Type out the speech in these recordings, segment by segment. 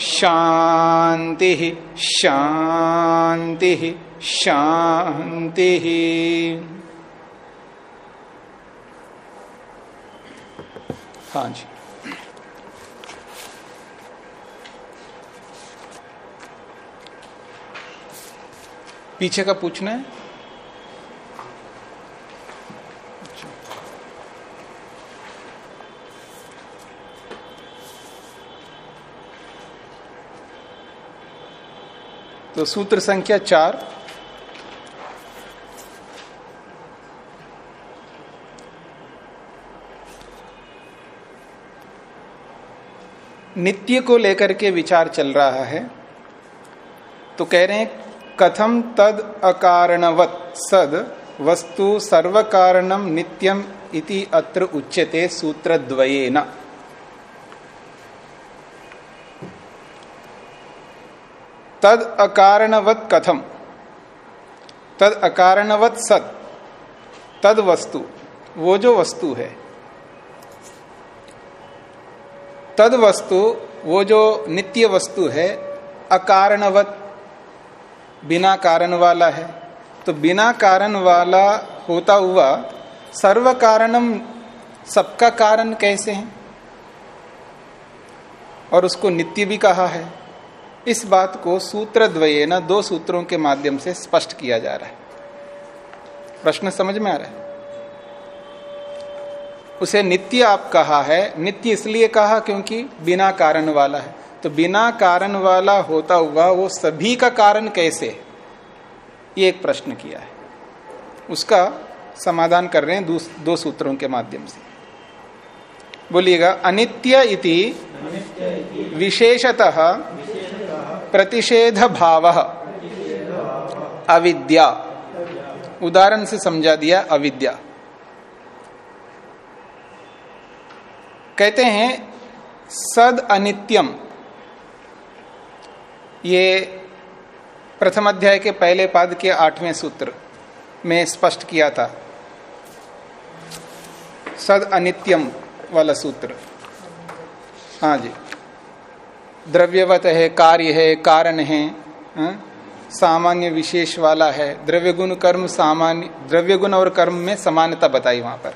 शांति शांति शांति। हाँ जी। पीछे का पूछना है? तो सूत्र संख्या चार। नित्य को लेकर के विचार चल रहा है। तो कह रहे हैं, कथम तद अकारणवत सद वस्तु सर्व कारणम नित्यम इति अत्र उच्यते सूत्र तद अकारणवत कथम। तद अकारणवत सत। तद वस्तु। वो जो वस्तु है। तद वस्तु, वो जो नित्य वस्तु है, अकारणवत। बिना कारण वाला है। तो बिना कारण वाला होता हुआ सर्व कारणम सबका कारण कैसे है? और उसको नित्य भी कहा है। इस बात को सूत्र द्वये न दो सूत्रों के माध्यम से स्पष्ट किया जा रहा है। प्रश्न समझ में आ रहा है? उसे नित्य आप कहा है नित्य इसलिए कहा क्योंकि बिना कारण वाला है। तो बिना कारण वाला होता हुआ वो सभी का कारण कैसे? ये एक प्रश्न किया है। उसका समाधान कर रहे हैं दो, दो सूत्रों के माध्यम से। बोलिएगा अनित्य इति विशेषतः प्रतिषेध भाव अविद्या। उदाहरण से समझा दिया, अविद्या। कहते हैं, सद अनित्यम। ये प्रथम अध्याय के पहले पद के आठवें सूत्र में स्पष्ट किया था। सद अनित्यम वाला सूत्र। हाँ जी। द्रव्यवत है, कार्य है, कारण है, हा? सामान्य विशेष वाला है द्रव्य गुण कर्म सामान्य द्रव्य गुण और कर्म में समानता बताई वहाँ पर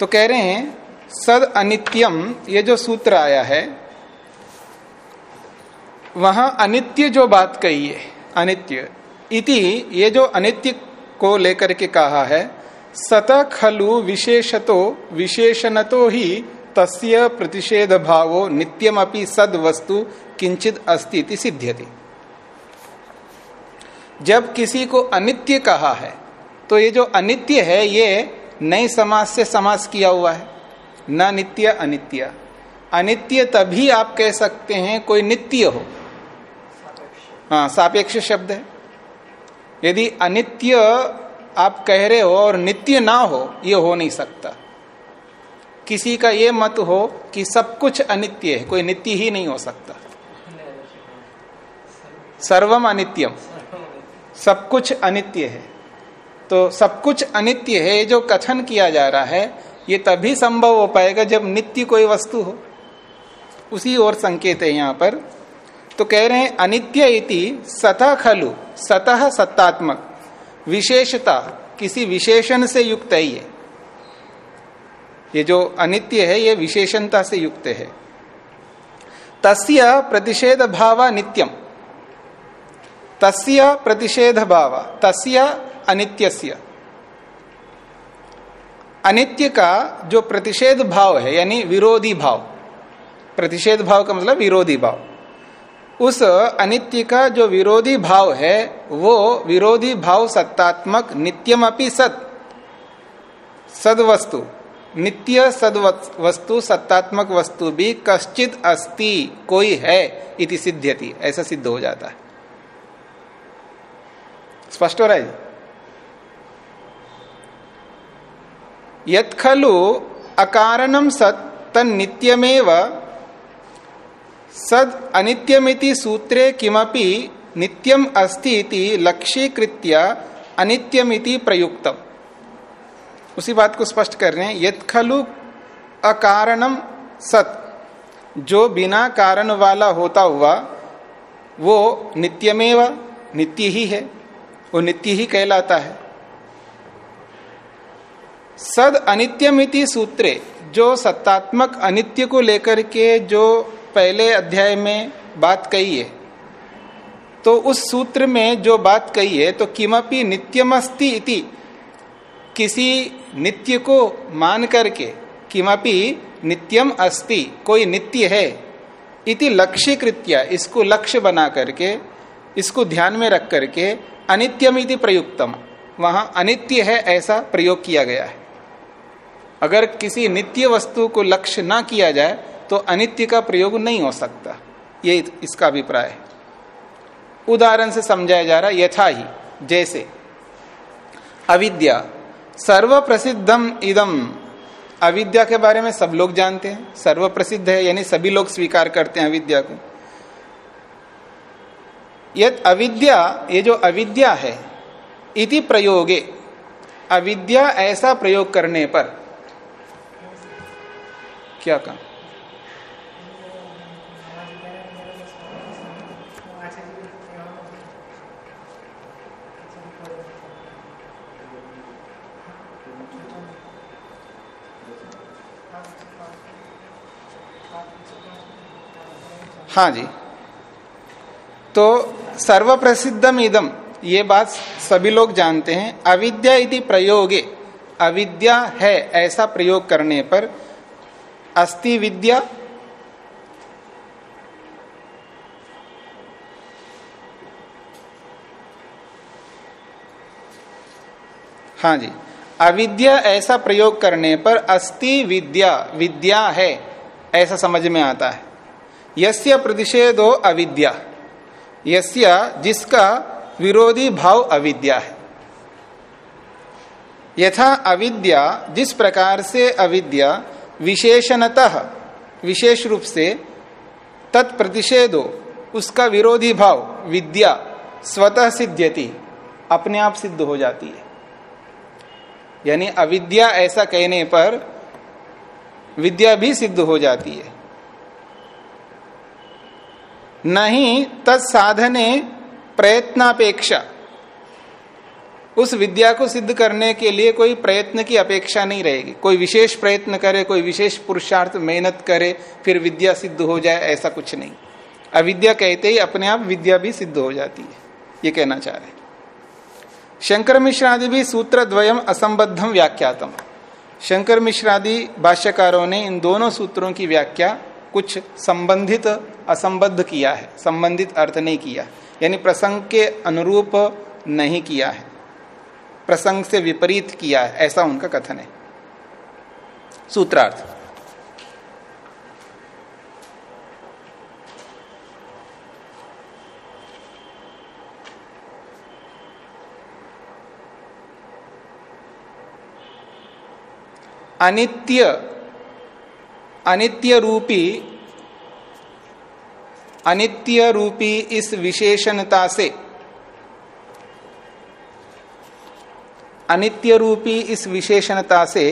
तो कह रहे हैं, सद अनित्यम, ये जो सूत्र आया है, वहाँ अनित्य जो बात कही है, अनित्य, इति ये जो अनित्य को लेकर के कहा है, सत खलु विशेषतो विशेषणतो ही तस्य प्रतिषेध भावो नित्यमपि सद वस्तु किंचित अस्ति सिद्ध्यति। जब किसी को अनित्य कहा है तो ये जो अनित्य है, ये नई समाज से समास किया हुआ है। न नित्य, अनित्य। अनित्य तभी आप कह सकते हैं, कोई नित्य हो। हाँ सापेक्ष शब्द है। यदि अनित्य आप कह रहे हो और नित्य ना हो, ये हो नहीं सकता। किसी का ये मत हो कि सब कुछ अनित्य है, कोई नित्य ही नहीं हो सकता। सर्वम अनित्यम। सब कुछ अनित्य है। तो सब कुछ अनित्य है जो कथन किया जा रहा है, ये तभी संभव हो पाएगा जब नित्य कोई वस्तु हो। उसी ओर संकेत है यहाँ पर। तो कह रहे हैं, अनित्य इति सतह खलु सतह सत्तात्मक, विशेषता, किसी विशेषण से युक्त है ये जो अनित्य है, ये विशेषणता से युक्त है। तस्य प्रतिषेध भाव नित्यम तस्य प्रतिषेध भाव, तस्य अनित्यस्य। अनित्य का जो प्रतिषेध भाव है, यानी विरोधी भाव, प्रतिषेध भाव का मतलब विरोधी भाव, उस अनित्य का जो विरोधी भाव है, वो विरोधी भाव सत्तात्मक नित्यम अपनी सत, सदवस्तु। नित्य सद वस्तु सत्तात्मक वस्तु भी कश्चित अस्ति, कोई है इति सिद्ध्यति। ऐसा सिद्ध हो जाता है। स्पष्ट हो रहा है यत खलु अकारणम सत तन नित्यमेव, सद अनित्यमिति सूत्रे किमपि नित्यम अस्ति इति लक्ष्यकृत्य अनित्यमिति प्रयुक्तम। उसी बात को स्पष्ट कर रहे हैं यद खलु अकारणम सत। जो बिना कारण वाला होता हुआ, वो नित्यमेव नित्य ही है, वो नित्य ही कहलाता है। सद अनित्यमिति सूत्रे, जो सत्तात्मक अनित्य को लेकर के जो पहले अध्याय में बात कही है तो उस सूत्र में जो बात कही है तो किमपि नित्यमस्ति इति, किसी नित्य को मान करके किमपि नित्यम अस्ति, कोई नित्य है, इति लक्ष्य कृत्या इसको लक्ष्य बना करके, इसको ध्यान में रख करके अनित्यम इति प्रयुक्तम। वहाँ अनित्य है ऐसा प्रयोग किया गया है। अगर किसी नित्य वस्तु को लक्ष्य ना किया जाए तो अनित्य का प्रयोग नहीं हो सकता। ये इसका अभिप्राय है। उदाहरण से समझाया जा रहा यथा ही, जैसे, अविद्या सर्व प्रसिद्धम इदम। अविद्या के बारे में सब लोग जानते हैं। सर्व प्रसिद्ध है, यानी सभी लोग स्वीकार करते हैं अविद्या को। यद अविद्या, ये जो अविद्या है, इति प्रयोगे। अविद्या ऐसा प्रयोग करने पर। क्या कहा? हाँ जी। तो सर्व प्रसिद्धम इदम ये बात सभी लोग जानते हैं, अविद्या यदि प्रयोगे, अविद्या है ऐसा प्रयोग करने पर, अस्ति विद्या हाँ जी, अविद्या ऐसा प्रयोग करने पर अस्ति विद्या विद्या है, ऐसा समझ में आता है। यस्य प्रतिषेधो अविद्या। यस्य जिसका विरोधी भाव अविद्या है। यथा अविद्या, जिस प्रकार से अविद्या विशेषणतः, विशेष रूप से तत्प्रतिषेधो, उसका विरोधी भाव, विद्या, स्वतः सिद्ध्यति, अपने आप सिद्ध हो जाती है। यानी अविद्या ऐसा कहने पर विद्या भी सिद्ध हो जाती है। नहीं तत्साधने प्रयत्नापेक्षा। उस विद्या को सिद्ध करने के लिए कोई प्रयत्न की अपेक्षा नहीं रहेगी। कोई विशेष प्रयत्न करे, कोई विशेष पुरुषार्थ मेहनत करे, फिर विद्या सिद्ध हो जाए, ऐसा कुछ नहीं। अविद्या कहते ही अपने आप विद्या भी सिद्ध हो जाती है। ये कहना चाह रहे शंकर मिश्रादि भी सूत्र द्वयम असंबद्धम व्याख्यातम। शंकर मिश्रादि भाष्यकारों ने इन दोनों सूत्रों की व्याख्या कुछ संबंधित असंबद्ध किया है, संबंधित अर्थ नहीं किया यानी प्रसंग के अनुरूप नहीं किया है। प्रसंग से विपरीत किया है, ऐसा उनका कथन है। सूत्रार्थ। अनित्य अनित्य रूपी अनित्य रूपी इस विशेषणता से अनित्य रूपी इस विशेषणता से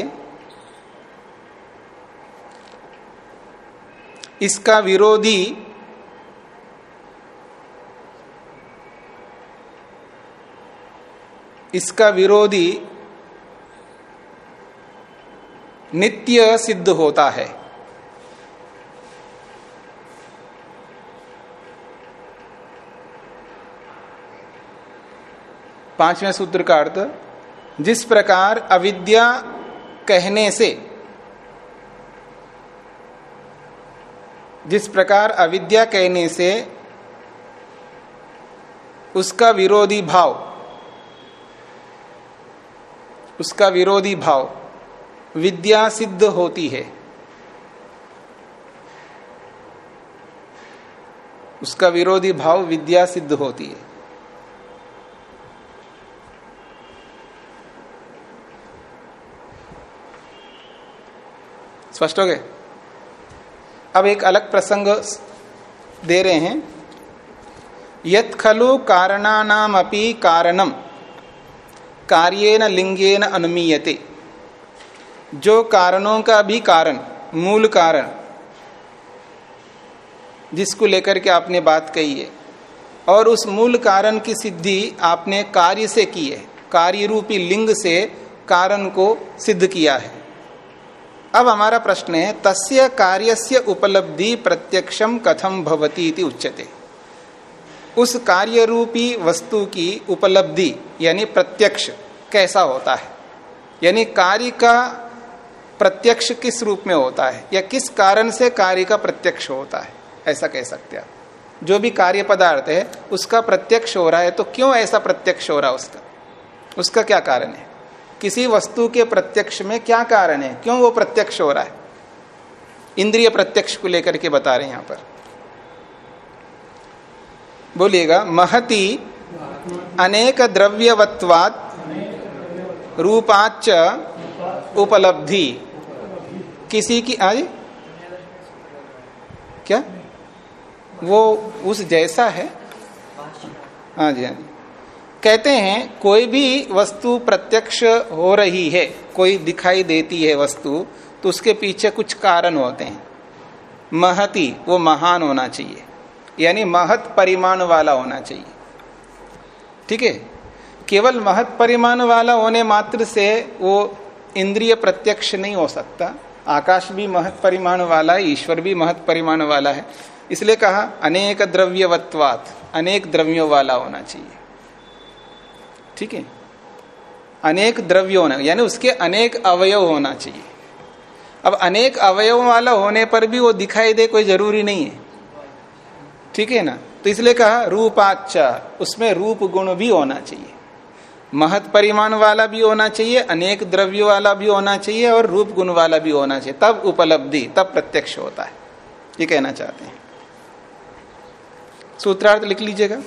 इसका विरोधी इसका विरोधी नित्य सिद्ध होता है। पाँचवें सूत्र का अर्थ, जिस प्रकार अविद्या कहने से, जिस प्रकार अविद्या कहने से उसका विरोधी भाव, उसका विरोधी भाव विद्या सिद्ध होती है। उसका विरोधी भाव विद्या सिद्ध होती है। स्पष्ट हो गए? अब एक अलग प्रसंग दे रहे हैं। यत खलु कारणानाम अपि कारणम कार्येन लिंगेन अनुमीयते। जो कारणों का भी कारण, मूल कारण, जिसको लेकर के आपने बात कही है, और उस मूल कारण की सिद्धि आपने कार्य से की है कार्य रूपी लिंग से कारण को सिद्ध किया है। अब हमारा प्रश्न है, तस्य कार्यस्य उपलब्धि प्रत्यक्षम कथम भवती इति उच्यते। उस कार्य रूपी वस्तु की उपलब्धि, यानी प्रत्यक्ष, कैसा होता है? यानी कार्य का प्रत्यक्ष किस रूप में होता है? या किस कारण से कार्य का प्रत्यक्ष होता है? ऐसा कह सकते हैं जो भी कार्य पदार्थ है, उसका प्रत्यक्ष हो रहा है तो क्यों ऐसा प्रत्यक्ष हो रहा है उसका? उसका क्या कारण है? किसी वस्तु के प्रत्यक्ष में क्या कारण है? क्यों वो प्रत्यक्ष हो रहा है? इंद्रिय प्रत्यक्ष को लेकर के बता रहे हैं यहाँ पर। बोलिएगा, महति अनेक द्रव्यवत्वात रूपाच उपलब्धि। किसी की आज क्या? वो उस जैसा है? हाँ जी हाँ जी। कहते हैं, कोई भी वस्तु प्रत्यक्ष हो रही है, कोई दिखाई देती है वस्तु तो उसके पीछे कुछ कारण होते हैं। महती, वो महान होना चाहिए। यानी महत परिमाण वाला होना चाहिए। ठीक है? केवल महत परिमाण वाला होने मात्र से वो इंद्रिय प्रत्यक्ष नहीं हो सकता। आकाश भी महत परिमाण वाला है, ईश्वर भी महत परिमाण वाला है। इसलिए कहा, अनेक द्रव्यवत्वात, अनेक द्रव्यों वाला होना चाहिए। ठीक है? अनेक द्रव्य होना, यानी उसके अनेक अवयव होना चाहिए। अब अनेक अवयव वाला होने पर भी वो दिखाई दे कोई ज़रूरी नहीं है। ठीक है ना? तो इसलिए कहा रूपाचा उसमें रूप गुण भी होना चाहिए। महत परिमाण वाला भी होना चाहिए, अनेक द्रव्य वाला भी होना चाहिए और रूप गुण वाला भी होना चाहिए। तब उपलब्धि, तब प्रत्यक्ष होता है। ये कहना चाहते हैं। सूत्रार्थ लिख लीजिएगा।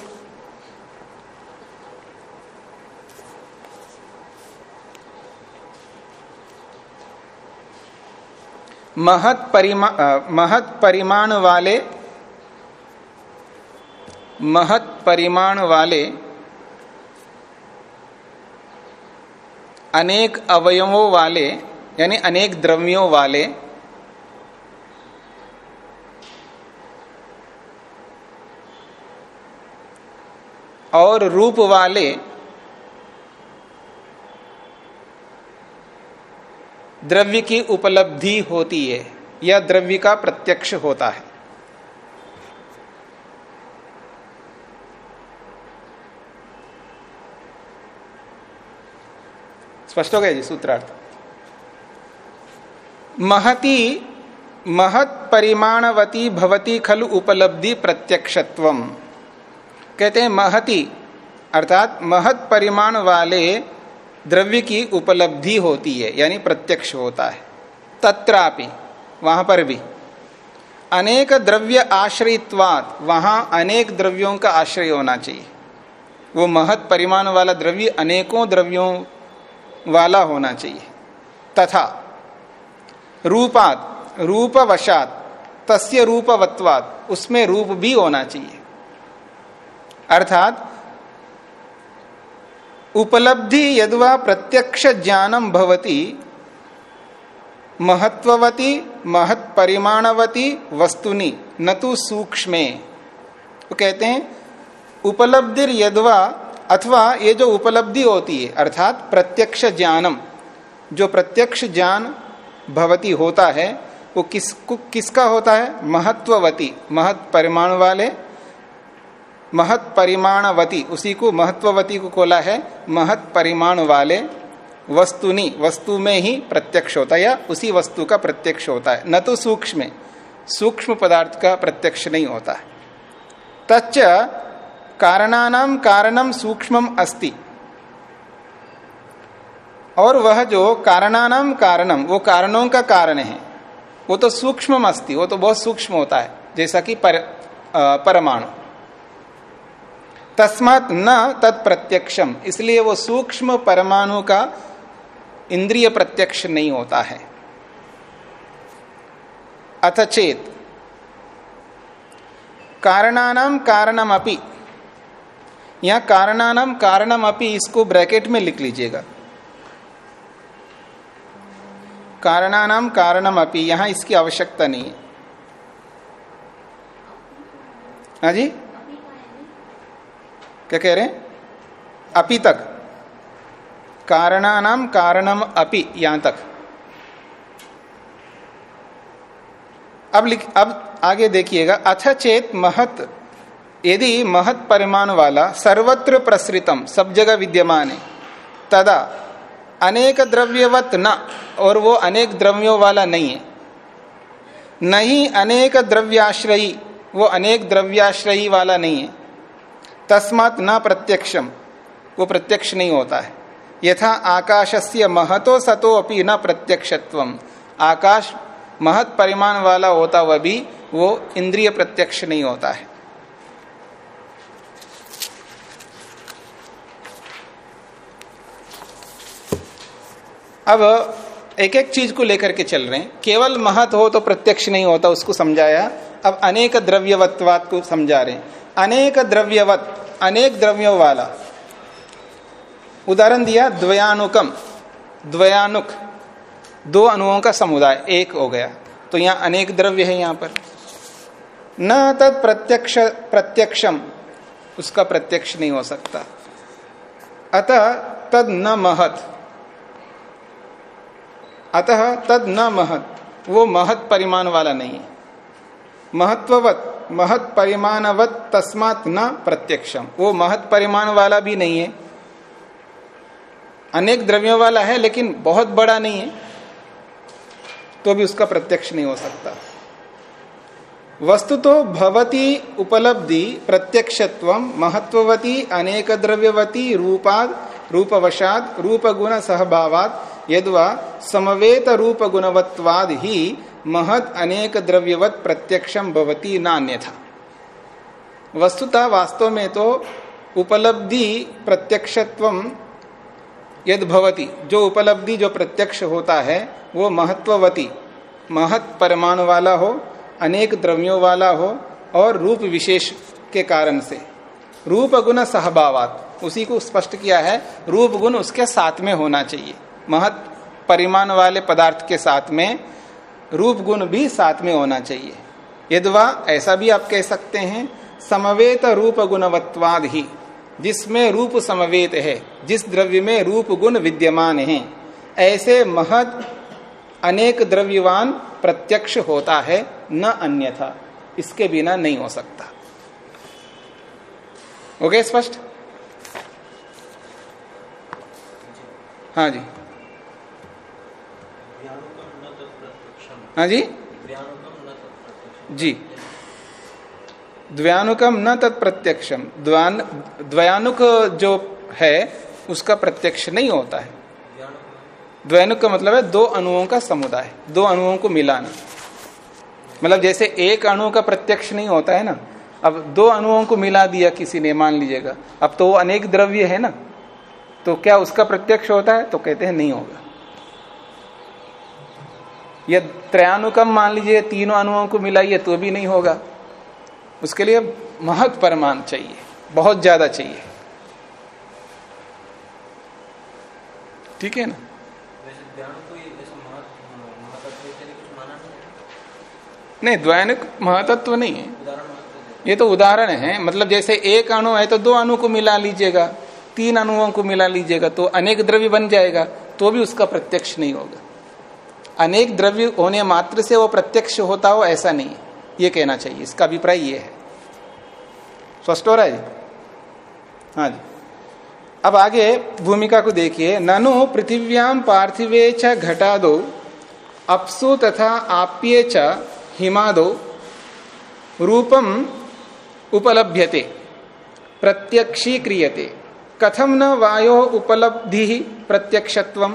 महत परिमा महत परिमाण वाले, महत परिमाण वाले अनेक अवयवों वाले, यानी अनेक द्रव्यों वाले, और रूप वाले द्रव्य की उपलब्धि होती है, या द्रव्य का प्रत्यक्ष होता है। स्पष्ट हो गया जी सूत्रार्थ? महती, महत परिमाणवती भवती खलु उपलब्धि प्रत्यक्षत्व कहते हैं महती, अर्थात महत परिमाण वाले द्रव्य की उपलब्धि होती है, यानी प्रत्यक्ष होता है। तत्रापि, वहाँ पर भी। अनेक द्रव्य आश्रयित्वात, वहाँ अनेक द्रव्यों का आश्रय होना चाहिए। वो महत परिमाण वाला द्रव्य अनेकों द्रव्यों वाला होना चाहिए। तथा, रूपात, रूपवशात, तस्य रूपवत्वात, उसमें रूप भी होना चाहिए। अर्थात उपलब्धि यदवा प्रत्यक्ष ज्ञानम भवती महत्ववती महत परिमाणवती वस्तुनि, न तो सूक्ष्म। तो कहते हैं उपलब्धि यदवा अथवा ये जो उपलब्धि होती है, अर्थात प्रत्यक्ष ज्ञानम, जो प्रत्यक्ष ज्ञान भवती होता है, वो किस, किसका होता है? महत्ववती महत परिमाण वाले महत परिमाणवती उसी को महत्ववती को खोला है महत परिमाण वाले वस्तुनि वस्तु में ही प्रत्यक्ष होता है या उसी वस्तु का प्रत्यक्ष होता है। न तो सूक्ष्म सूक्ष्म पदार्थ का प्रत्यक्ष नहीं होता है। तच्च कारणानाम कारणम सूक्ष्मम अस्ति। और वह जो कारणानाम कारणम वो कारणों का कारण है वो तो सूक्ष्म अस्ति वो तो बहुत सूक्ष्म होता है जैसा कि पर, परमाणु। तस्मात न तत्प्रत्यक्षम। इसलिए वो सूक्ष्म परमाणु का इंद्रिय प्रत्यक्ष नहीं होता है। अथ चेत कारणानाम कारणम अपि यहाँ कारणानाम कारणम अपि इसको ब्रैकेट में लिख लीजिएगा। कारणानाम कारणम अपि यहाँ इसकी आवश्यकता नहीं है। हाँ जी? क्या कह रहे हैं? अपि तक। कारणानाम कारणम अपि, यहाँ तक। अब लिख, अब आगे देखिएगा, अथ चेत महत, यदि महत परिमाण वाला सर्वत्र प्रसृतम, सब जगह विद्यमान है, तदा अनेक द्रव्यवत न, और वो अनेक द्रव्यों वाला नहीं है। नहीं अनेक द्रव्याश्रयी, वो अनेक द्रव्याश्रयी वाला नहीं है। तस्मात न प्रत्यक्षम वो प्रत्यक्ष नहीं होता है। यथा आकाशस्य महतो सतो अपनी न प्रत्यक्षत्व आकाश महत परिमाण वाला होता वह भी वो इंद्रिय प्रत्यक्ष नहीं होता है। अब एक एक चीज़ को लेकर के चल रहे हैं। केवल महत हो तो प्रत्यक्ष नहीं होता, उसको समझाया। अब अनेक द्रव्यवत्वाद को समझा रहे हैं। अनेक द्रव्यवत, अनेक द्रव्यों वाला उदाहरण दिया, द्वयानुकम। द्वयानुक, दो अणुओं का समुदाय, एक हो गया। तो यहाँ अनेक द्रव्य है यहाँ पर। न तद प्रत्यक्ष, प्रत्यक्षम, उसका प्रत्यक्ष नहीं हो सकता। अतः तद न महत। अतः तद न महत, वो महत परिमाण वाला नहीं है। महत्ववत महत परिमाणवत तस्मात न प्रत्यक्षम। वो महत परिमाण वाला भी नहीं है। अनेक द्रव्यों वाला है, लेकिन बहुत बड़ा नहीं है तो भी उसका प्रत्यक्ष नहीं हो सकता। वस्तु तो भवती उपलब्धि, प्रत्यक्षत्व, महत्ववती, अनेक द्रव्यवती, रूपाद, रूपवशाद रूप गुण सहभावाद यदवा समवेत रूप गुणवत्वाद ही महत अनेक द्रव्यवत प्रत्यक्षम भवती नान्य था वस्तुता वास्तव में तो उपलब्धि प्रत्यक्षत्व यद भवती, जो उपलब्धि, जो प्रत्यक्ष होता है, वो महत्ववती। महत परमाणु वाला हो, अनेक द्रव्यों वाला हो, और रूप विशेष के कारण से। रूप गुण सहभावात, उसी को स्पष्ट किया है, रूप गुण उसके साथ में होना चाहिए। महत परिमाण वाले पदार्थ के साथ में रूप गुण भी साथ में होना चाहिए। यदवा ऐसा भी आप कह सकते हैं, समवेत रूप गुणवत्वाद ही, जिसमें रूप समवेत है, जिस द्रव्य में रूप गुण विद्यमान है, ऐसे महत अनेक द्रव्यवान प्रत्यक्ष होता है, न अन्यथा, इसके बिना नहीं हो सकता। ओके स्पष्ट? हाँ जी। हाँ जी? जी। द्वयानुकम न तत्प्रत्यक्षम द्वान, द्वयानुक जो है, उसका प्रत्यक्ष नहीं होता है। द्वैनुक का मतलब है दो अणुओं का समुदाय। दो अणुओं को मिलाना मतलब जैसे एक अणु का प्रत्यक्ष नहीं होता है ना, अब दो अणुओं को मिला दिया किसी ने, मान लीजिएगा। अब तो वो अनेक द्रव्य है ना तो क्या उसका प्रत्यक्ष होता है? तो कहते हैं नहीं होगा। या त्रयानुकम मान लीजिए तीनों अणुओं को मिलाइए तो भी नहीं होगा। उसके लिए महत परमान चाहिए बहुत ज़्यादा चाहिए। ठीक है ना? नहीं द्वैनिक महतत्व नहीं है। ये तो उदाहरण है। मतलब जैसे एक अणु है तो दो अणु को मिला लीजिएगा तीन अणुओं को मिला लीजिएगा तो अनेक द्रव्य बन जाएगा तो भी उसका प्रत्यक्ष नहीं होगा। अनेक द्रव्य होने मात्र से वो प्रत्यक्ष होता हो, ऐसा नहीं ये कहना चाहिए, इसका अभिप्राय ये है। स्पष्ट हो रहा है हाँ जी। अब आगे भूमिका को देखिए। ननु पृथिव्याम पार्थिवे च घटा दो अपसु तथा आप्ये च हिमादो रूपम उपलभ्यते प्रत्यक्षी क्रियते कथम न वायो उपलब्धि प्रत्यक्षत्व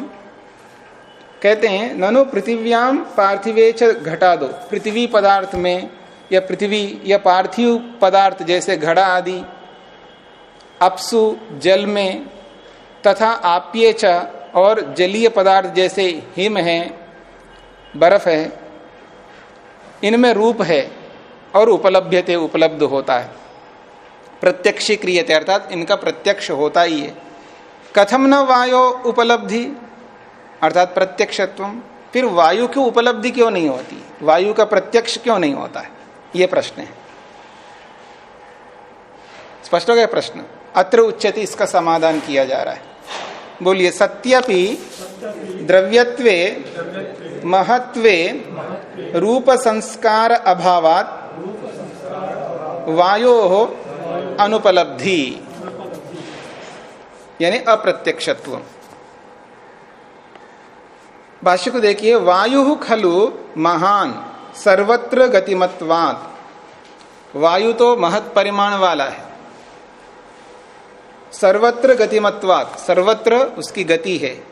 कहते हैं, ननु पृथिव्याम पार्थिवे च घटा दो पृथ्वी पदार्थ में या पृथ्वी या पार्थिव पदार्थ जैसे घड़ा आदि, अपसु, जल में, तथा आप्ये च और जलीय पदार्थ जैसे हिम है, बर्फ़ है, इनमें रूप है और उपलब्ध उपलब्ध होता है। प्रत्यक्ष क्रियते, अर्थात इनका प्रत्यक्ष होता ही है। कथम न वायो उपलब्धि? अर्थात प्रत्यक्षत्व फिर वायु की उपलब्धि क्यों नहीं होती? वायु का प्रत्यक्ष क्यों नहीं होता है? ये प्रश्न है। स्पष्ट हो गया प्रश्न? अत्र उच्चति इसका समाधान किया जा रहा है। बोलिए, सत्यपि द्रव्यत्वे महत्वे रूप संस्कार अभावात वायो अनुपलब्धि। यानी अप्रत्यक्षत्व भाष्य को देखिए, वायु खलु महान, सर्वत्र गतिमत्वात। वायु तो महत परिमाण वाला है। सर्वत्र गतिमत्वात, सर्वत्र उसकी गति है।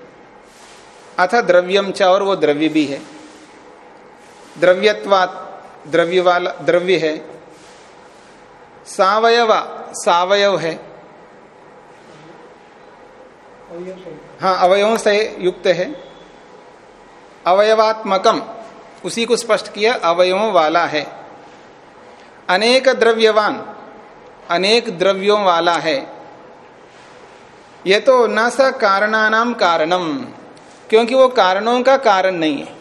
अथा द्रव्यम च और वो द्रव्य भी है। द्रव्यत्वात द्रव्य वाला, द्रव्य है। सावयवा, सावयव है। हाँ अवयवों से युक्त है। अवयवात्मकम। उसी को स्पष्ट किया, अवयवों वाला है। अनेक द्रव्यवान, अनेक द्रव्यों वाला है। यह तो न स कारणानाम कारणम, क्योंकि वो कारणों का कारण नहीं है।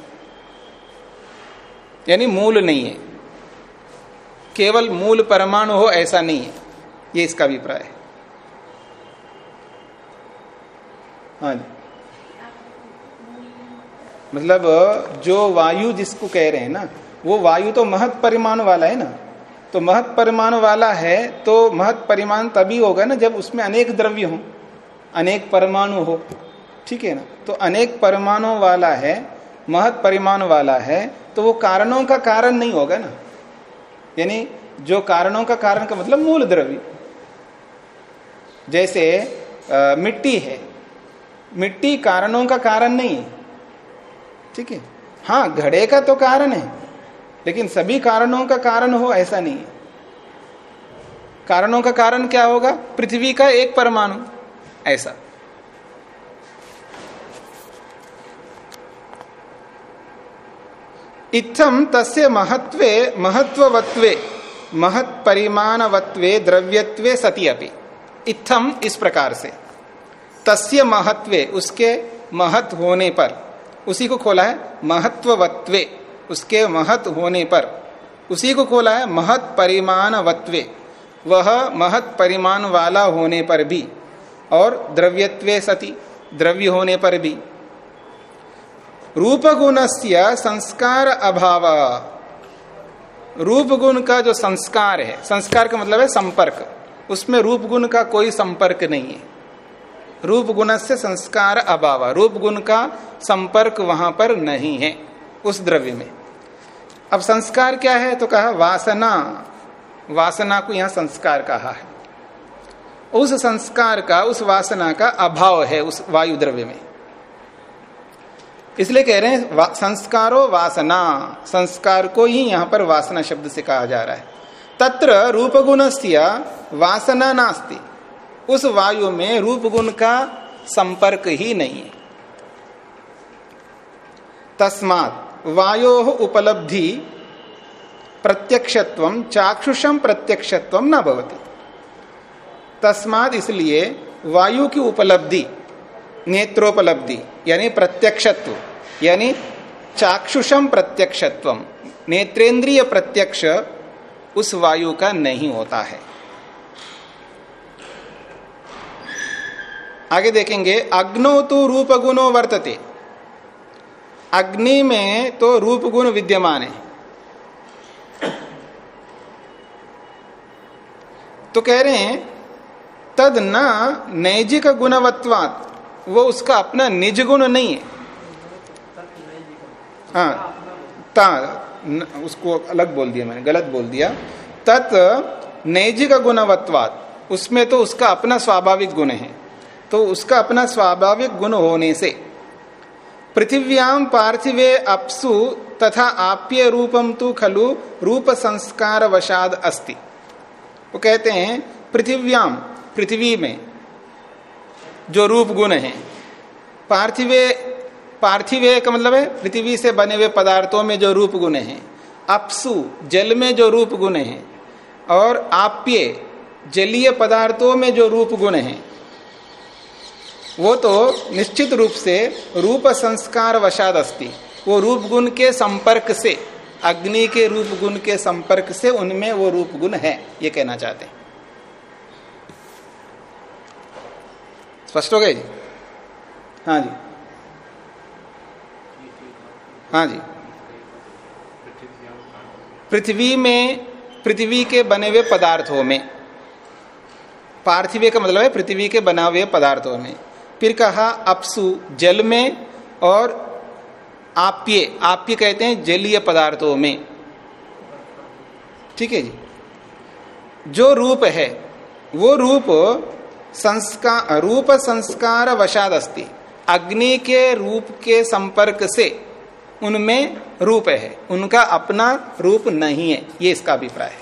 यानी मूल नहीं है। केवल मूल परमाणु हो, ऐसा नहीं है। ये इसका अभिप्राय है। हाँ जी। मतलब जो वायु जिसको कह रहे हैं ना वो वायु तो महत परिमाण वाला है ना। तो महत परिमाण वाला है तो महत परिमाण तभी होगा ना जब उसमें अनेक द्रव्य हो अनेक परमाणु हो। ठीक है ना? तो अनेक परमाणु वाला है महत परिमाण वाला है तो वो कारणों का कारण नहीं होगा ना। यानी जो कारणों का कारण का मतलब मूल द्रव्य। जैसे आ, मिट्टी है। मिट्टी कारणों का कारण नहीं है। ठीक है? हाँ घड़े का तो कारण है, लेकिन सभी कारणों का कारण हो ऐसा नहीं है। कारणों का कारण क्या होगा? पृथ्वी का एक परमाणु, ऐसा। इत्थम तस्य महत्वे महत्ववत्वे महत परिमाणवत्वे द्रव्यत्वे सती अपि। इत्थम इस प्रकार से। तस्य महत्वे उसके महत होने पर। उसी को खोला है महत्ववत्वे उसके महत होने पर। उसी को खोला है महत परिमाणवत्वे वह महत परिमाण वाला होने पर भी और द्रव्यत्वे सती, द्रव्य होने पर भी। रूप गुण से संस्कार अभाव। रूप गुण का जो संस्कार है, संस्कार का मतलब है संपर्क। उसमें रूप गुण का कोई संपर्क नहीं है। रूप गुण से संस्कार अभाव। रूप गुण का संपर्क वहाँ पर नहीं है उस द्रव्य में। अब संस्कार क्या है? तो कहा वासना। वासना को यहाँ संस्कार कहा है। उस संस्कार का उस वासना का अभाव है उस वायु द्रव्य में। इसलिए कह रहे हैं वा, संस्कारो वासना। संस्कार को ही यहाँ पर वासना शब्द से कहा जा रहा है। तत्र रूप गुण वासना नास्ति। उस वायु में रूप गुण का संपर्क ही नहीं है। तस्मात वायो उपलब्धि प्रत्यक्षत्व चाक्षुषम प्रत्यक्षत्व न भवती। तस्माद इसलिए वायु की उपलब्धि, नेत्रोपलब्धि, यानी प्रत्यक्षत्व, यानी चाक्षुषम प्रत्यक्षत्व नेत्रेंद्रिय प्रत्यक्ष उस वायु का नहीं होता है। आगे देखेंगे अग्नो तो रूप गुणो वर्तते। अग्नि में तो रूप गुण विद्यमान है। तो कह रहे हैं तद न नैजिक गुणवत्वात वो उसका अपना निज गुण नहीं है। हाँ ता न, उसको अलग बोल दिया मैंने गलत बोल दिया। तत् नैजिक गुणवत्वात उसमें तो उसका अपना स्वाभाविक गुण है। तो उसका अपना स्वाभाविक गुण होने से। पृथिव्याम पार्थिवे अपसु तथा आप्य रूपम तो खलु रूप संस्कार वशाद अस्ति। वो कहते हैं पृथिव्याम पृथ्वी में जो रूप गुण है, पार्थिवे पार्थिवे का मतलब है, पृथ्वी से बने हुए पदार्थों में जो रूप गुण है, अपसु, जल में जो रूप गुण है, और आप्य, जलीय पदार्थों में जो रूप गुण है वो तो निश्चित रूप से रूप संस्कार वशाद अस्ति। वो रूप गुण के संपर्क से, अग्नि के रूप गुण के संपर्क से उनमें वो रूप गुण है, ये कहना चाहते हैं। स्पष्ट हो गए जी? हाँ जी। हाँ जी। पृथ्वी में, पृथ्वी के बने हुए पदार्थों में, पार्थिव का मतलब है पृथ्वी के बना हुए पदार्थों में फिर कहा, अपसु, जल में और आप्य। आप्य कहते हैं जलीय पदार्थों में। ठीक है जी? जो रूप है, वो रूप संस्कार रूप संस्कार वशाद अस्ति अग्नि के रूप के संपर्क से उनमें रूप है। उनका अपना रूप नहीं है, ये इसका अभिप्राय है।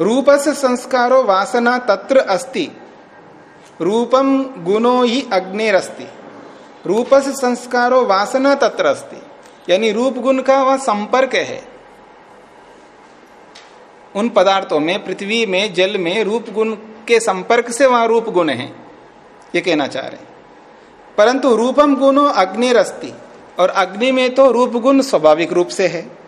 रूपस संस्कारो वासना तत्र अस्ति। रूपम गुणो ही अग्निरस्ति। रूपस संस्कारो वासना तत्र अस्ति। यानी रूप गुण का वह संपर्क है। उन पदार्थों में, पृथ्वी में, जल में रूप गुण के संपर्क से वहाँ रूप गुण है। ये कहना चाह रहे परंतु रूपम गुणो अग्निरस्ति। और अग्नि में तो रूप गुण स्वाभाविक रूप से है।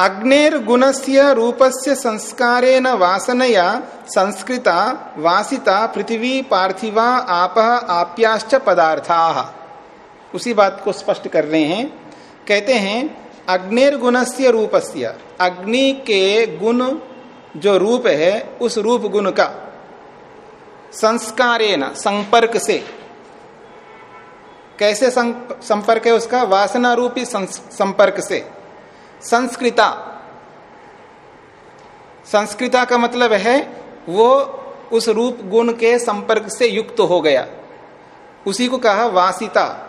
अग्नेर गुणस्य रूपस्य संस्कारेण वासनया संस्कृता, वासिता, पृथ्वी, पार्थिवा, आप, आप्याश्च पदार्था। उसी बात को स्पष्ट कर रहे हैं। कहते हैं अग्निर गुणस्य रूपस्य, अग्नि के गुण जो रूप है, उस रूप गुण का संस्कारेण, संपर्क से। कैसे संपर्क है उसका? वासना रूपी संपर्क से। संस्कृता। संस्कृता का मतलब है, वो उस रूप गुण के संपर्क से युक्त हो गया। उसी को कहा वासिता।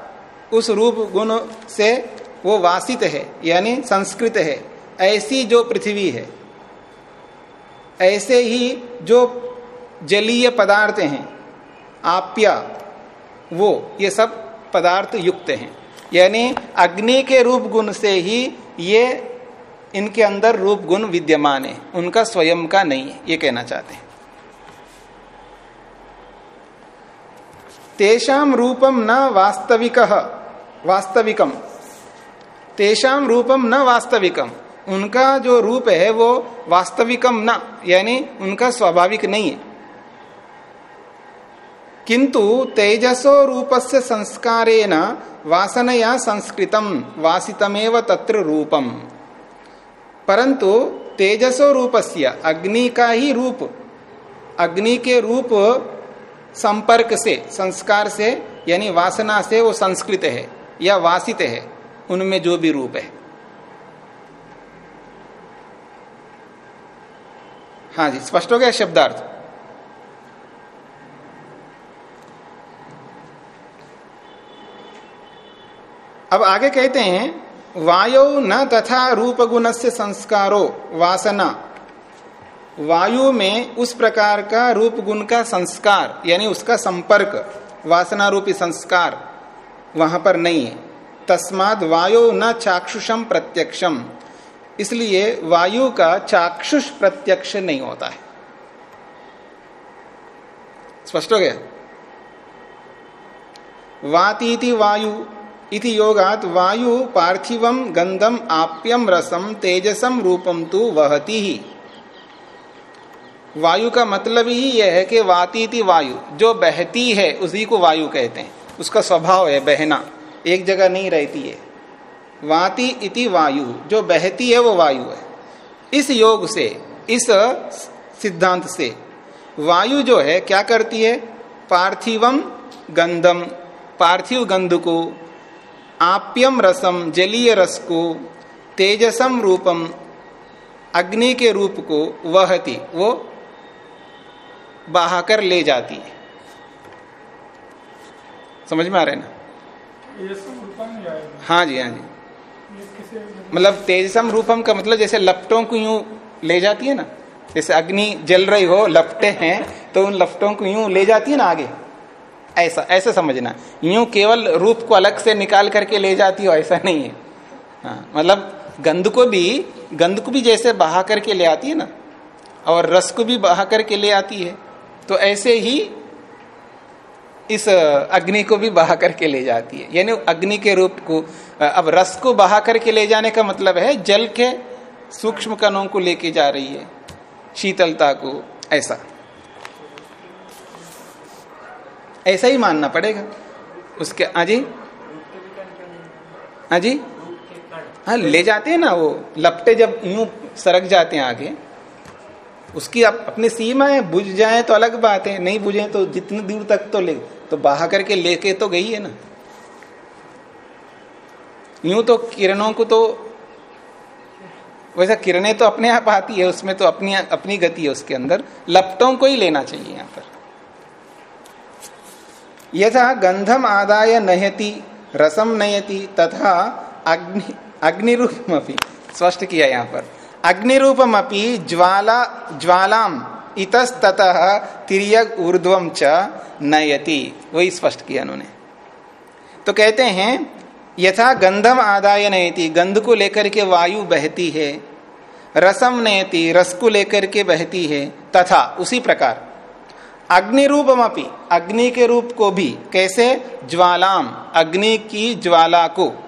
उस रूप गुण से वो वासित है, यानी संस्कृत है। ऐसी जो पृथ्वी है, ऐसे ही जो जलीय पदार्थ हैं, आप्या, वो, ये सब पदार्थ युक्त हैं। यानी अग्नि के रूप गुण से ही ये इनके अंदर रूप गुण विद्यमान है, उनका स्वयं का नहीं है, ये कहना चाहते हैं। तेषाम रूपम न वास्तविक, वास्तविकम। तेषाम रूपम न वास्तविकम, उनका जो रूप है वो वास्तविकम न, यानी उनका स्वाभाविक नहीं है। किंतु तेजसो रूपस्य संस्कारेण वासनया संस्कृतम, वासितमेव तत्र रूपम। परंतु तेजसो रूपस्य अग्नि का ही रूप अग्नि के रूप संपर्क से संस्कार से यानी वासना से वो संस्कृत है या वासित है उनमें जो भी रूप है। हाँ जी, स्पष्ट हो गया शब्दार्थ? अब आगे कहते हैं, वायु न तथा रूप गुण से संस्कारो, वासना। वायु में उस प्रकार का रूप गुण का संस्कार, यानी उसका संपर्क वासना रूपी संस्कार, वहाँ पर नहीं है। तस्माद वायु न चाक्षुषम प्रत्यक्षम इसलिए वायु का चाक्षुष प्रत्यक्ष नहीं होता है। स्पष्ट हो गया? वातीति वायु। इति योगात वायु पार्थिवम गंधम आप्यम रसम तेजसम रूपम तु वहती ही। वायु का मतलब ही यह है कि वातीति वायु, जो बहती है, उसी को वायु कहते हैं। उसका स्वभाव है बहना, एक जगह नहीं रहती है। वाति इति वायु, जो बहती है, वो वायु है। इस योग से, इस सिद्धांत से, वायु जो है, क्या करती है? पार्थिवम गंधम पार्थिव गंध को आप्यम रसम जलीय रस को तेजसम रूपम अग्नि के रूप को वहती वो बहाकर ले जाती है। समझ में आ रहे ना? हाँ। जी हाँ जी। मतलब तेजसम रूपम का मतलब जैसे लपटों को यूँ ले जाती है ना जैसे अग्नि जल रही हो लपटे हैं तो उन लपटों को यूँ ले जाती है ना आगे। ऐसा ऐसा समझना। यूँ केवल रूप को अलग से निकाल करके ले जाती हो ऐसा नहीं है। हाँ, मतलब गंध को भी गंध को भी जैसे बहा करके ले आती है ना और रस को भी बहा करके ले आती है तो ऐसे ही इस अग्नि को भी बहा करके ले जाती है। यानी अग्नि के रूप को अब रस को बहा करके ले जाने का मतलब है जल के सूक्ष्म कणों को लेके जा रही है शीतलता को ऐसा। ऐसा ही मानना पड़ेगा। उसके अजी अजी हाँ ले जाते हैं ना वो, लपटे जब यूँ सरक जाते हैं आगे, उसकी आप अपनी सीमा है बुझ जाए तो अलग बात है, नहीं बुझे तो जितनी दूर तक तो ले तो बहा करके लेके तो गई है ना। यूँ तो किरणों को तो वैसा किरणें तो अपने आप आती है, उसमें तो अपनी अपनी गति है उसके अंदर, लपटों को ही लेना चाहिए यहाँ पर। यथा गंधम आदाय नयति रसम नयति, तथा अग्नि, अग्निरूपमपि। स्पष्ट किया यहाँ पर। अग्निरूपमपि ज्वाला, ज्वालाम इतस्तः तिरक ऊर्ध्वम च नयति। वही स्पष्ट किया उन्होंने। तो कहते हैं, यथा गंधम आदाय नयति गंध को लेकर के वायु बहती है रसम नयति, रस को लेकर के बहती है, तथा उसी प्रकार। अग्नि रूपमपि अग्नि के रूप को भी कैसे? ज्वालाम अग्नि की ज्वाला को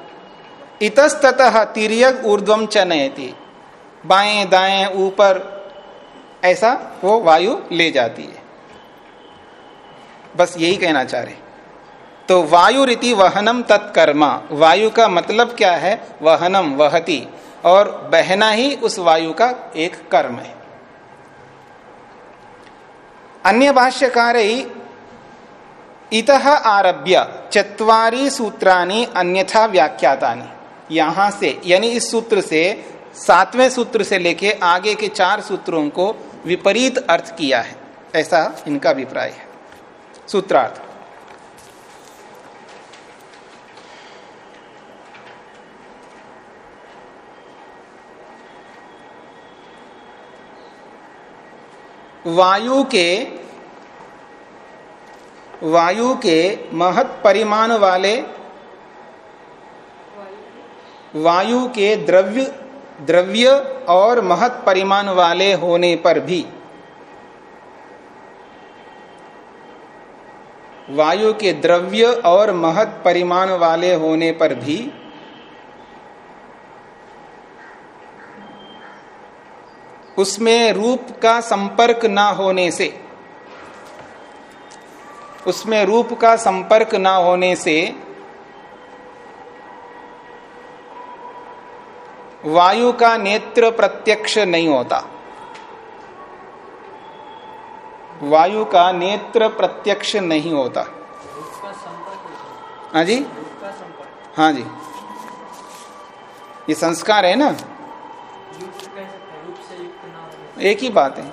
इतस्तः तिरक च नयति। बाएँ, दाएँ, ऊपर, ऐसा वो वायु ले जाती है। बस यही कहना चाह रहे तो वायु रीति वहनम तत्कर्मा। वायु का मतलब क्या है? वहनम वहती। और बहना ही उस वायु का एक कर्म है। अन्य भाष्यकार इत आरभ्य चतवारी सूत्रानी अन्यथा व्याख्याता यहाँ से, यानी इस सूत्र से, सातवें सूत्र से लेके आगे के चार सूत्रों को विपरीत अर्थ किया है। ऐसा इनका अभिप्राय है। सूत्रार्थ। वायु के वायु के महत परिमाण वाले वायु के द्रव्य द्रव्य और महत परिमाण वाले होने पर भी वायु के द्रव्य और महत परिमाण वाले होने पर भी उसमें रूप का संपर्क ना होने से, उसमें रूप का संपर्क ना होने से वायु का नेत्र प्रत्यक्ष नहीं होता। वायु का नेत्र प्रत्यक्ष नहीं होता। हाँ जी? हाँ जी। ये संस्कार है ना? एक ही बात है।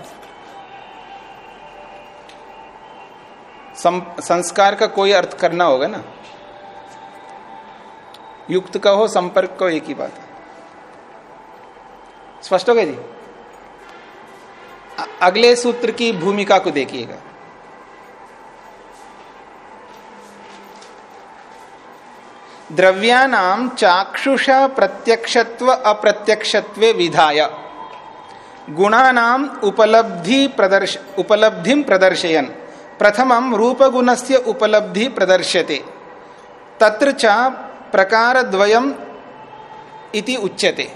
संस्कार का कोई अर्थ करना होगा ना? युक्त का हो, संपर्क का एक ही बात है। स्पष्ट हो गया जी? अगले सूत्र की भूमिका को देखिएगा। द्रव्यानाम चाक्षुष प्रत्यक्षत्व अप्रत्यक्षत्व विधाय। गुणानाम उपलब्धि प्रदर्श उपलब्धि प्रदर्शयन। प्रथम रूपगुण से उपलब्धि प्रदर्श्यते। तत्र प्रकार इति उच्यते।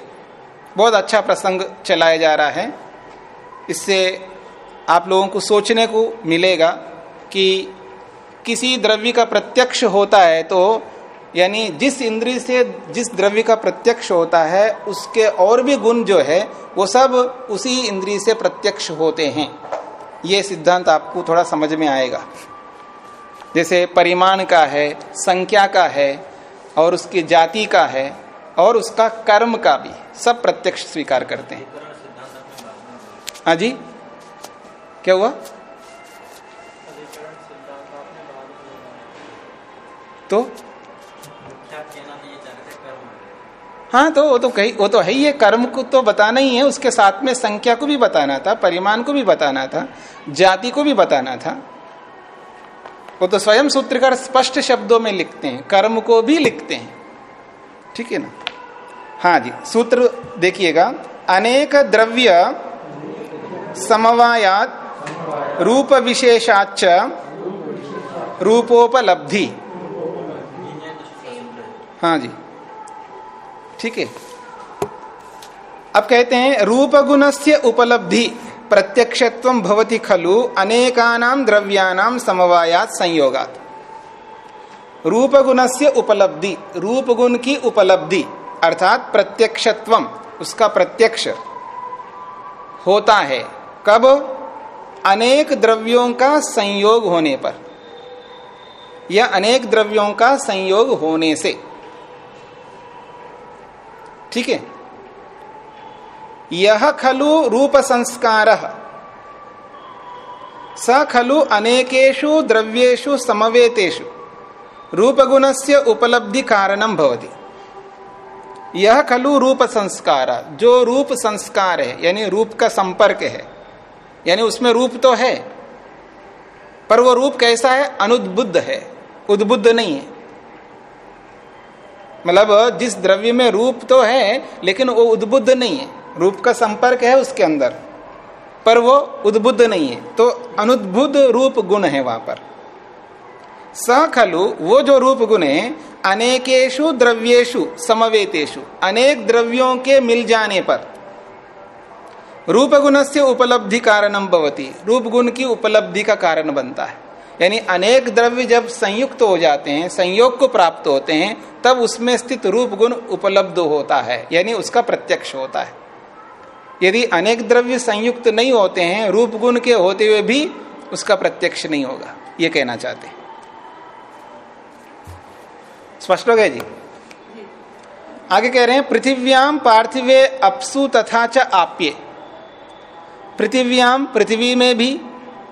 बहुत अच्छा प्रसंग चलाया जा रहा है। इससे आप लोगों को सोचने को मिलेगा कि किसी द्रव्य का प्रत्यक्ष होता है तो यानी जिस इंद्रिय से जिस द्रव्य का प्रत्यक्ष होता है, उसके और भी गुण जो है, वो सब उसी इंद्रिय से प्रत्यक्ष होते हैं। ये सिद्धांत आपको थोड़ा समझ में आएगा। जैसे परिमाण का है, संख्या का है, और उसकी जाति का है, और उसका कर्म का भी, सब प्रत्यक्ष स्वीकार करते हैं। हाँ जी? क्या हुआ? तो हाँ तो वो तो कही, वो तो है ही है कर्म को तो बताना ही है, उसके साथ में संख्या को भी बताना था, परिमाण को भी बताना था, जाति को भी बताना था। वो तो स्वयं सूत्रकार स्पष्ट शब्दों में लिखते हैं, कर्म को भी लिखते हैं। ठीक है ना? हाँ जी, सूत्र देखिएगा, अनेक द्रव्य समवायात रूप विशेषाच रूपोपलब्धि। हाँ जी। ठीक है? अब कहते हैं रूप गुण से उपलब्धि प्रत्यक्षत्व भवति खलु अनेकानाम द्रव्यानाम समवायात संयोगात। रूप गुण से उपलब्धि रूप गुण की उपलब्धि, अर्थात प्रत्यक्षत्व, उसका प्रत्यक्ष होता है। कब? अनेक द्रव्यों का संयोग होने पर। या अनेक द्रव्यों का संयोग होने से। ठीक है? यह खलु रूप संस्कार। स खलु अनेकेशु द्रव्येशु समवेतेषु। रूपगुण से उपलब्धि कारणम भवति। यह खलु रूप संस्कार। जो रूप संस्कार है, यानी रूप का संपर्क है, यानी उसमें रूप तो है, पर वो रूप कैसा है? अनुद्बुद्ध है। उद्बुद्ध नहीं है। मतलब जिस द्रव्य में रूप तो है, लेकिन वो उद्बुद्ध नहीं है। रूप का संपर्क है उसके अंदर, पर वो उद्बुद्ध नहीं है। तो अनुद्बुद्ध रूप गुण है वहाँ पर। स खलु, वो जो रूप गुण है अनेकेशु द्रव्येशु समवेतेशु अनेक द्रव्यों के मिल जाने पर। रूप गुण से उपलब्धि कारणम भवती। रूप गुण की उपलब्धि का कारण बनता है। यानी अनेक द्रव्य जब संयुक्त हो जाते हैं, संयोग को प्राप्त होते हैं, तब उसमें स्थित रूप गुण उपलब्ध होता है, यानी उसका प्रत्यक्ष होता है। यदि अनेक द्रव्य संयुक्त नहीं होते हैं, रूप गुण के होते हुए भी उसका प्रत्यक्ष नहीं होगा, ये कहना चाहते स्पष्ट हो गया जी? आगे कह रहे हैं पृथिव्याम पार्थिवे अपसु तथा च आप्ये। पृथिव्याम पृथ्वी में भी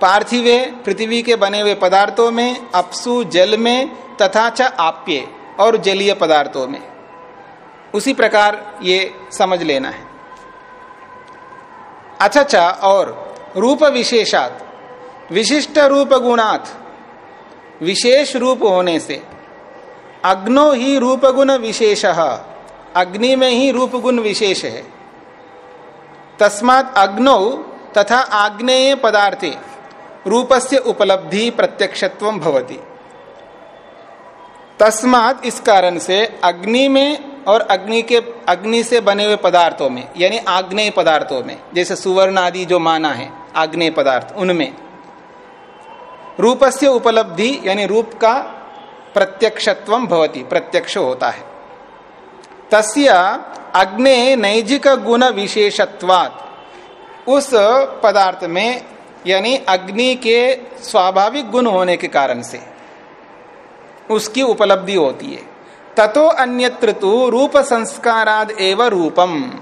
पार्थिवे, पृथ्वी के बने हुए पदार्थों में, अपसु, जल में, तथा च आप्य और जलीय पदार्थों में। उसी प्रकार ये समझ लेना है। अच्छा अच्छा और रूप विशेषात, विशिष्ट रूप गुणात, विशेष रूप होने से, अग्नो ही रूप गुण विशेष, अग्नि में ही रूप गुण विशेष है। तस्मात अग्नौ तथा आग्नेय पदार्थे रूपस्य उपलब्धि प्रत्यक्षत्व भवती। तस्मात इस कारण से अग्नि में और अग्नि के, अग्नि से बने हुए पदार्थों में, यानी आग्नेय पदार्थों में, जैसे सुवर्ण आदि जो माना है, आग्नेय पदार्थ, उनमें, रूपस्य उपलब्धि, यानी रूप का प्रत्यक्षत्व भवती, प्रत्यक्ष होता है। तस्य अग्ने नैजिक गुण विशेषत्वात्, उस पदार्थ में यानी अग्नि के स्वाभाविक गुण होने के कारण से उसकी उपलब्धि होती है। ततो अन्यत्र तो रूप संस्काराद एवं रूपम।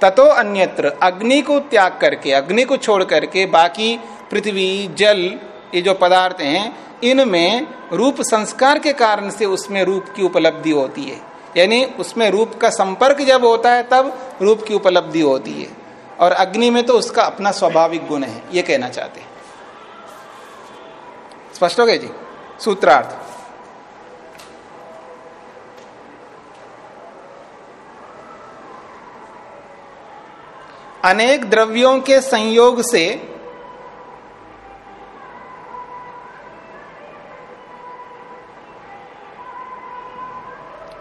ततो अन्यत्र अग्नि को त्याग करके, अग्नि को छोड़ करके बाकी पृथ्वी, जल, ये जो पदार्थ हैं, इनमें रूप संस्कार के कारण से उसमें रूप की उपलब्धि होती है। यानी उसमें रूप का संपर्क जब होता है, तब रूप की उपलब्धि होती है। और अग्नि में तो उसका अपना स्वाभाविक गुण है, ये कहना चाहते हैं। स्पष्ट हो गए जी? सूत्रार्थ। अनेक द्रव्यों के संयोग से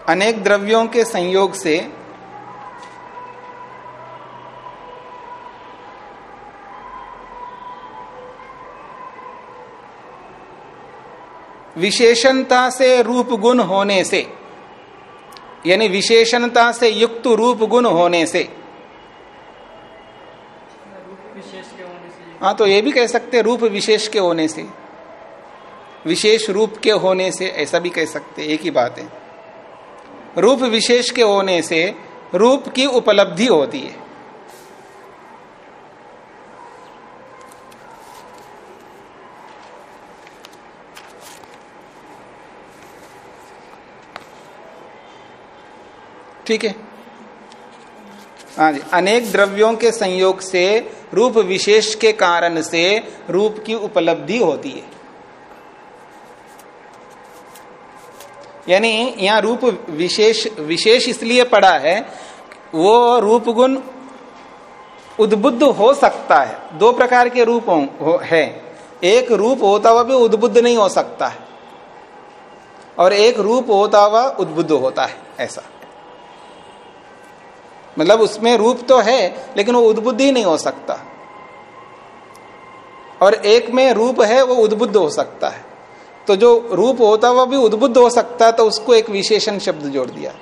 अनेक द्रव्यों के संयोग से विशेषणता से रूप गुण होने से, यानी विशेषणता से युक्त रूप गुण होने से। हाँ तो ये भी कह सकते रूप विशेष के होने से। विशेष रूप के होने से, ऐसा भी कह सकते एक ही बात है। रूप विशेष के होने से, रूप की उपलब्धि होती है। ठीक है? हाँ जी। अनेक द्रव्यों के संयोग से रूप विशेष के कारण से रूप की उपलब्धि होती है। यानी यहाँ रूप विशेष विशेष इसलिए पड़ा है वो रूप गुण उद्बुद्ध हो सकता है। दो प्रकार के रूप हो, है एक रूप होता हुआ भी उद्बुद्ध नहीं हो सकता है और एक रूप होता हुआ उद्बुद्ध होता है ऐसा। मतलब उसमें रूप तो है लेकिन वो उद्बुद्ध नहीं हो सकता। और एक में रूप है वो उद्बुद्ध हो सकता है। तो जो रूप होता वह भी उद्बुद्ध हो सकता है तो उसको एक विशेषण शब्द जोड़ दिया।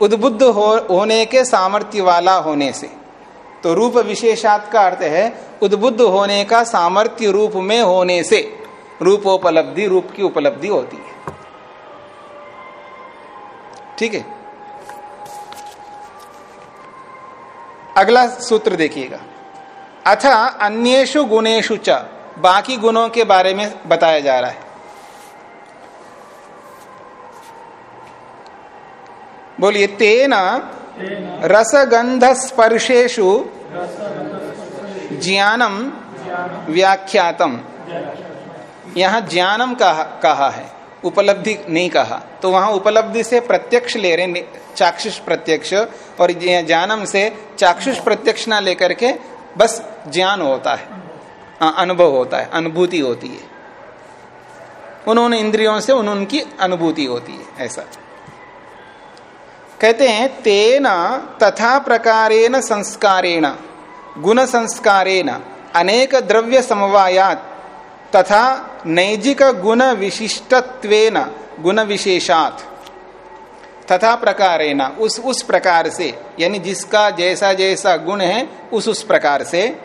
उद्बुद्ध हो, होने के सामर्थ्य वाला होने से। तो रूप विशेषात का अर्थ है उद्बुद्ध होने का सामर्थ्य रूप में होने से। रूपोपलब्धि रूप की उपलब्धि होती है। ठीक है? अगला सूत्र देखिएगा। अच्छा अन्येषु गुणेशु च बाकी गुणों के बारे में बताया जा रहा है। बोलिए तेना रसगंध स्पर्शेशु ज्ञानम व्याख्यातम। यहाँ ज्ञानम कहा, कहा है। उपलब्धि नहीं कहा। तो वहाँ उपलब्धि से प्रत्यक्ष ले रहे चाक्षुष प्रत्यक्ष, और ज्ञानम से चाक्षुष प्रत्यक्ष ना लेकर के बस ज्ञान होता है अनुभव होता है, अनुभूति होती है। उन्होंने इंद्रियों से उन उनकी अनुभूति होती है, ऐसा। कहते हैं, तेना तथा प्रकारेण संस्कारेण, गुण संस्कारेण, अनेक द्रव्य समवायात तथा नैजिक गुण विशिष्टत्वेन, गुण विशेषात तथा प्रकारेण, उस उस प्रकार से, यानी जिसका जैसा जैसा गुण है, उस उस प्रकार से,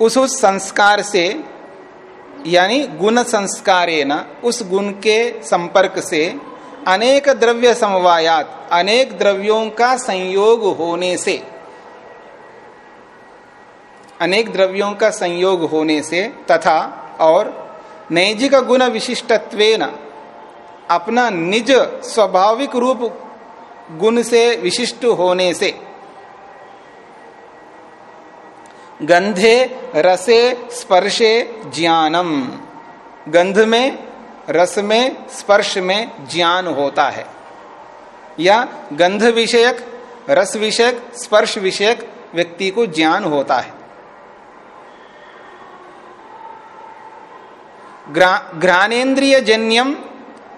उस उस संस्कार से, यानी गुण संस्कारेण, उस गुण के संपर्क से, अनेक द्रव्य समवायात, अनेक द्रव्यों का संयोग होने से अनेक द्रव्यों का संयोग होने से तथा और नैजिक गुण विशिष्टत्वेन अपना निज स्वाभाविक रूप गुण से विशिष्ट होने से। गंधे, रसे, स्पर्शे, ज्ञानम। गंध में, रस में, स्पर्श में ज्ञान होता है। या गंध विषयक, रस विषयक, स्पर्श विषयक व्यक्ति को ज्ञान होता है। घ्राणेन्द्रिय जन्यम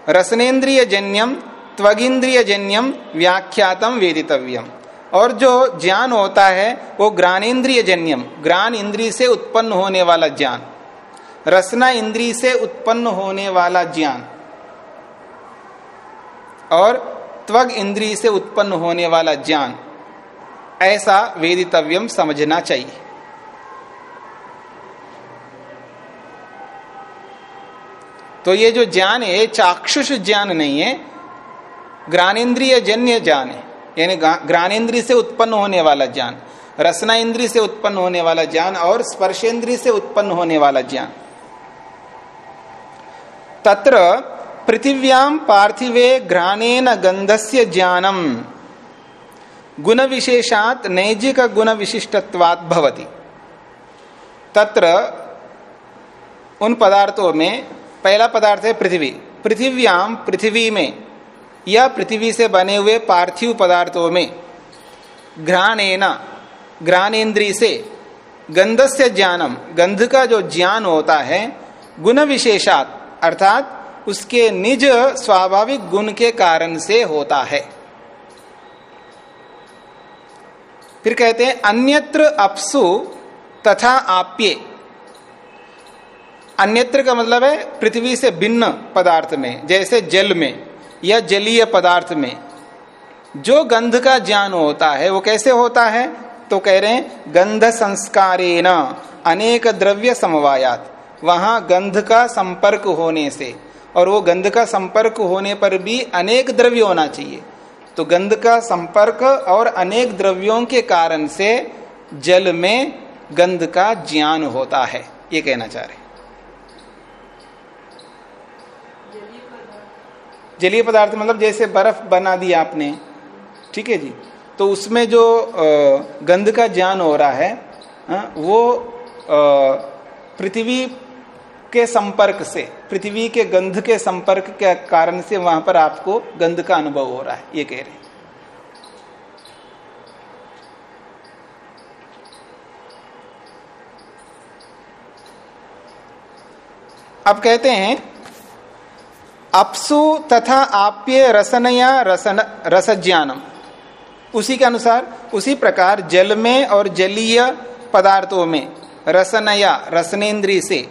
रसनेन्द्रिय जन्यम त्वगिंद्रिय जन्यम व्याख्यातम वेदितव्यम। और जो ज्ञान होता है, वो ज्ञानेन्द्रिय जन्यम ज्ञान इंद्री से उत्पन्न होने वाला ज्ञान। रसना इंद्रिय से उत्पन्न होने वाला ज्ञान। और त्वग इंद्री से उत्पन्न होने वाला ज्ञान। ऐसा वेदितव्यम समझना चाहिए। तो ये जो ज्ञान है चाक्षुष ज्ञान नहीं है ज्ञानेन्द्रिय जन्य ज्ञान है। यानी ज्ञानेन्द्रिय से उत्पन्न होने वाला ज्ञान रसना इंद्रिय से उत्पन्न होने वाला ज्ञान और स्पर्शेंद्रिय से उत्पन्न होने वाला ज्ञान। तत्र पृथिव्याम पार्थिवे घ्राणेन गंधस्य ज्ञानम। गुण विशेषात नैजिक गुण विशिष्टत्वात् भवति। तत्र उन पदार्थों में पहला पदार्थ है पृथ्वी। पृथिव्याम, पृथ्वी में, या पृथ्वी से बने हुए पार्थिव पदार्थों में। घ्राणेना, घ्राणेन्द्री से, गंधस्य ज्ञानम, गंध का जो ज्ञान होता है, गुण विशेषात, अर्थात उसके निज स्वाभाविक गुण के कारण से होता है। फिर कहते हैं, अन्यत्र अपसु तथा आप्ये। अन्यत्र का मतलब है पृथ्वी से भिन्न पदार्थ में, जैसे जल में या जलीय पदार्थ में। जो गंध का ज्ञान होता है, वो कैसे होता है? तो कह रहे हैं, गंध संस्कारेण, अनेक द्रव्य समवायात। वहाँ गंध का संपर्क होने से, और वो गंध का संपर्क होने पर भी अनेक द्रव्य होना चाहिए। तो गंध का संपर्क और अनेक द्रव्यों के कारण से जल में गंध का ज्ञान होता है, ये कहना चाह रहे जलीय पदार्थ मतलब जैसे बर्फ़ बना दी आपने, ठीक है जी? तो उसमें जो गंध का ज्ञान हो रहा है वो पृथ्वी के संपर्क से, पृथ्वी के गंध के संपर्क के कारण से वहाँ पर आपको गंध का अनुभव हो रहा है, ये कह रहे हैं। अब कहते हैं अपसु तथा आप्य रसनया रसन, रसज्ञानम। उसी के अनुसार, उसी प्रकार जल में और जलीय पदार्थों में, रसनया, रसनेन्द्रिय से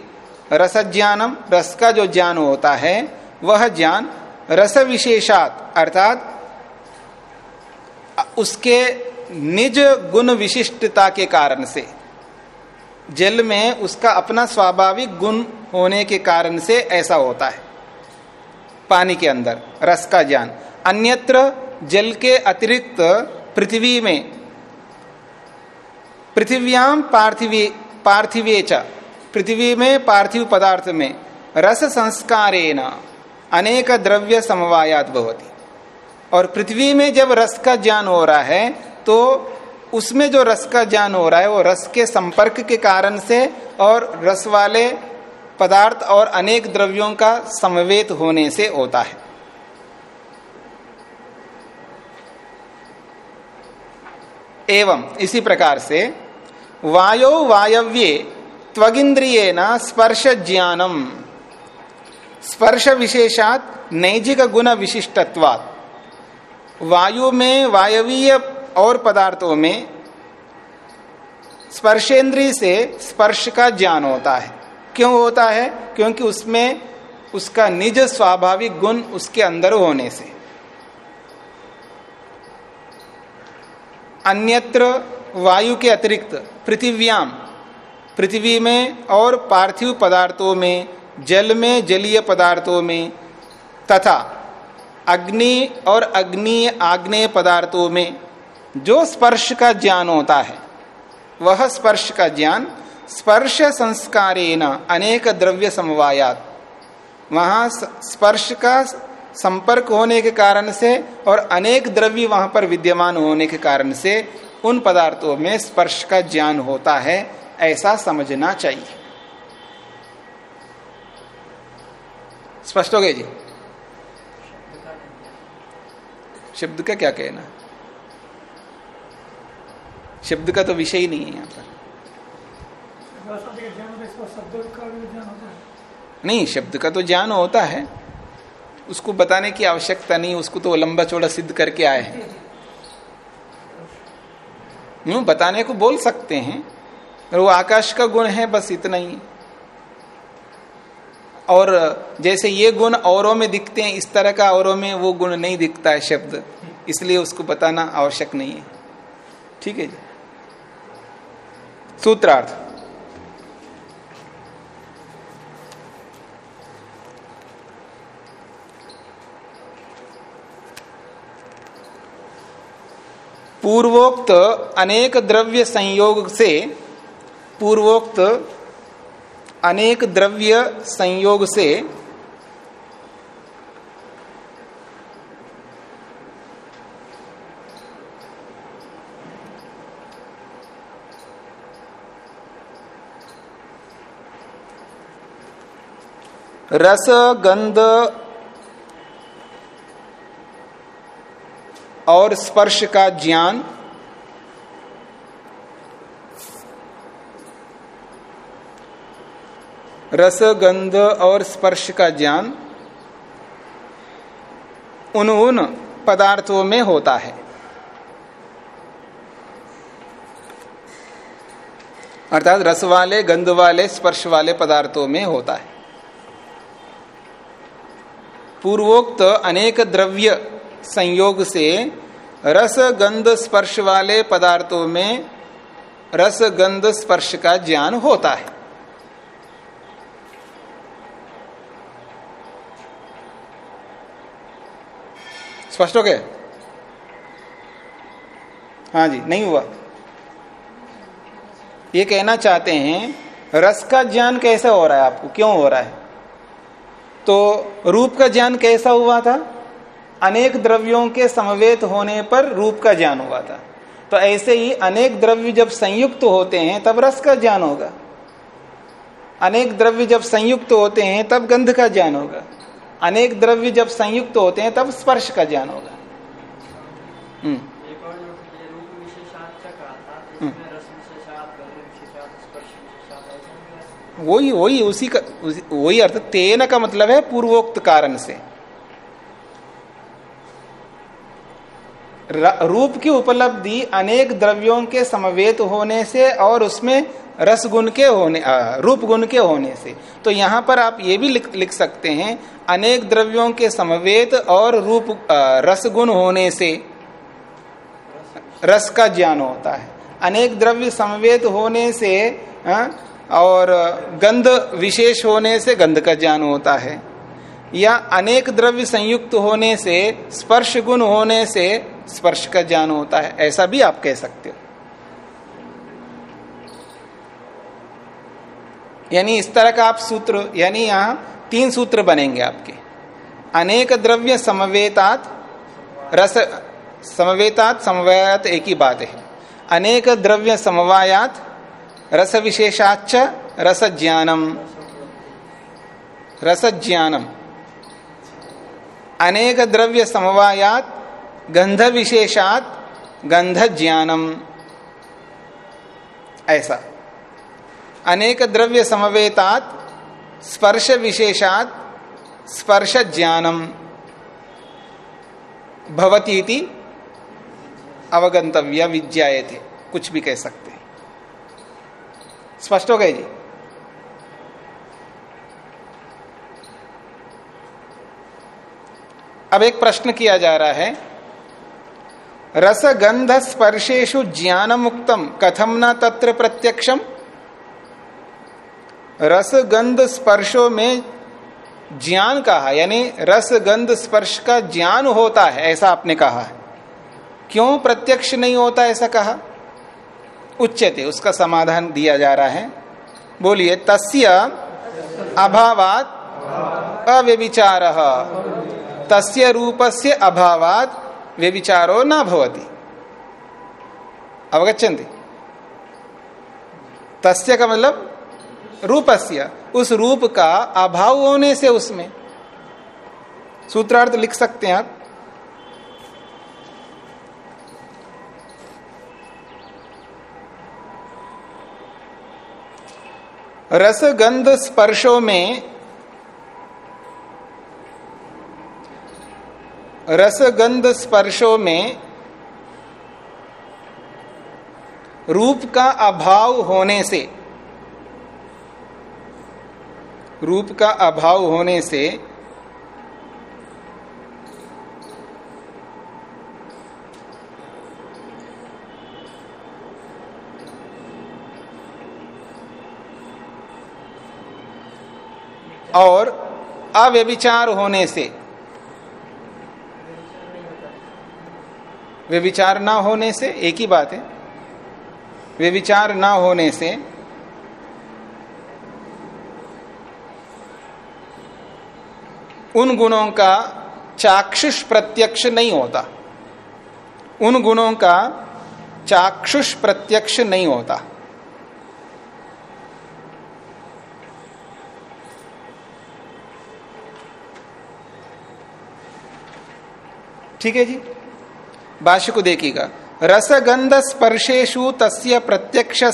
रस ज्ञानम रस का जो ज्ञान होता है, वह ज्ञान रस विशेषात अर्थात उसके निज गुण विशिष्टता के कारण से, जल में उसका अपना स्वाभाविक गुण होने के कारण से ऐसा होता है। पानी के अंदर, रस का ज्ञान। अन्यत्र जल के अतिरिक्त पृथ्वी में पृथिव्याम पार्थिवी, पार्थिवे पृथ्वी में पार्थिव पदार्थ में, रस संस्कारेण अनेक द्रव्य समवायात भवती। और पृथ्वी में जब रस का ज्ञान हो रहा है तो उसमें जो रस का ज्ञान हो रहा है, वो रस के संपर्क के कारण से और रस वाले पदार्थ और अनेक द्रव्यों का समवेत होने से होता है। एवं इसी प्रकार से वायो वायव्ये त्वगिंद्रिय स्पर्श ज्ञानम। स्पर्श विशेषात नैजिक गुण विशिष्टत्वात्। वायु में वायवीय और पदार्थों में स्पर्शेंद्रिय से स्पर्श का ज्ञान होता है। क्यों होता है? क्योंकि उसमें उसका निज स्वाभाविक गुण उसके अंदर होने से। अन्यत्र वायु के अतिरिक्त पृथिव्याम, पृथ्वी में और पार्थिव पदार्थों में, जल में जलीय पदार्थों में तथा अग्नि और अग्नि आग्नेय पदार्थों में जो स्पर्श का ज्ञान होता है, वह स्पर्श का ज्ञान स्पर्श संस्कारेण अनेक द्रव्य समवायात वहाँ स्पर्श का संपर्क होने के कारण से और अनेक द्रव्य वहाँ पर विद्यमान होने के कारण से उन पदार्थों में स्पर्श का ज्ञान होता है, ऐसा समझना चाहिए। स्पष्ट हो गए जी? शब्द का क्या कहना? शब्द का तो विषय ही नहीं है यहाँ पर। नहीं, शब्द का तो ज्ञान होता है। उसको बताने की आवश्यकता नहीं, उसको तो लंबा चौड़ा सिद्ध करके आए हैं। यूँ बताने को बोल सकते हैं वो आकाश का गुण है, बस इतना ही। और जैसे ये गुण औरों में दिखते हैं, इस तरह का औरों में वो गुण नहीं दिखता है शब्द, इसलिए उसको बताना आवश्यक नहीं है। ठीक है जी। सूत्रार्थ। पूर्वोक्त अनेक द्रव्य संयोग से पूर्वोक्त अनेक द्रव्य संयोग से रस गंध और स्पर्श का ज्ञान। रस, गंध और स्पर्श का ज्ञान उन उन पदार्थों में होता है। अर्थात रस वाले, गंध वाले, स्पर्श वाले पदार्थों में होता है। पूर्वोक्त अनेक द्रव्य संयोग से रस गंध स्पर्श वाले पदार्थों में रस गंध स्पर्श का ज्ञान होता है। स्पष्ट हो गया? हाँ जी, नहीं हुआ। ये कहना चाहते हैं, रस का ज्ञान कैसे हो रहा है आपको? क्यों हो रहा है? तो रूप का ज्ञान कैसा हुआ था? अनेक द्रव्यों के समवेत होने पर रूप का ज्ञान हुआ था। तो ऐसे ही अनेक द्रव्य जब संयुक्त होते हैं तब रस का ज्ञान होगा। अनेक द्रव्य जब संयुक्त होते हैं तब गंध का ज्ञान होगा। अनेक द्रव्य जब संयुक्त होते हैं तब स्पर्श का ज्ञान होगा। हम्म। हम्म। वही वही उसी का वही अर्थ तेन का मतलब है पूर्वोक्त कारण से। रूप की उपलब्धि अनेक द्रव्यों के समवेत होने से और उसमें रस गुण के होने रूप गुण के होने से। तो यहाँ पर आप ये भी लिख, लिख सकते हैं अनेक द्रव्यों के समवेत और रूप रस गुण होने से रस का ज्ञान होता है। अनेक द्रव्य समवेत होने से आ, और गंध विशेष होने से गंध का ज्ञान होता है। या अनेक द्रव्य संयुक्त होने से, स्पर्श गुण होने से स्पर्श का ज्ञान होता है। ऐसा भी आप कह सकते हो। यानी इस तरह का आप सूत्र, यानी यहाँ तीन सूत्र बनेंगे आपके। अनेक द्रव्य समवेतात, रस, समवेतात, समवायात एक ही बात है। अनेक द्रव्य समवायात रस विशेषाच रस ज्ञानम रस ज्ञानम अनेक द्रव्य समवायात गंध विशेषात गंध ज्ञानम ऐसा। अनेक द्रव्य समवेतात स्पर्श विशेषात स्पर्श ज्ञानम भवती अवगंतव्य विद्याए थे कुछ भी कह सकते स्पष्ट हो गए जी? अब एक प्रश्न किया जा रहा है। रस गंध स्पर्शेशु ज्ञान मुक्तम कथम न तत्र प्रत्यक्षम? रस गंध स्पर्शों में ज्ञान कहा यानी रस गंध स्पर्श का ज्ञान होता है, ऐसा आपने कहा क्यों प्रत्यक्ष नहीं होता ऐसा कहा? उच्चते उसका समाधान दिया जा रहा है। बोलिए, तस्य अभावात अव्यविचार तस्य रूपस्य अभावात व्यविचारो न भवती। अवगछन्ति तस्य का मतलब? रूपस्य। उस रूप का अभाव होने से उसमें। सूत्रार्थ लिख सकते हैं आप। रस गंध स्पर्शों में रस गंध स्पर्शों में रूप का अभाव होने से, रूप का अभाव होने से और अव्यभिचार होने से व्यविचार ना होने से, एक ही बात है वे विचार ना होने से, उन गुणों का चाक्षुष प्रत्यक्ष नहीं होता। उन गुणों का चाक्षुष प्रत्यक्ष नहीं होता। ठीक है जी? भाष्य को देखिएगा। रसगंध स्पर्शेशु तस्य प्रत्यक्ष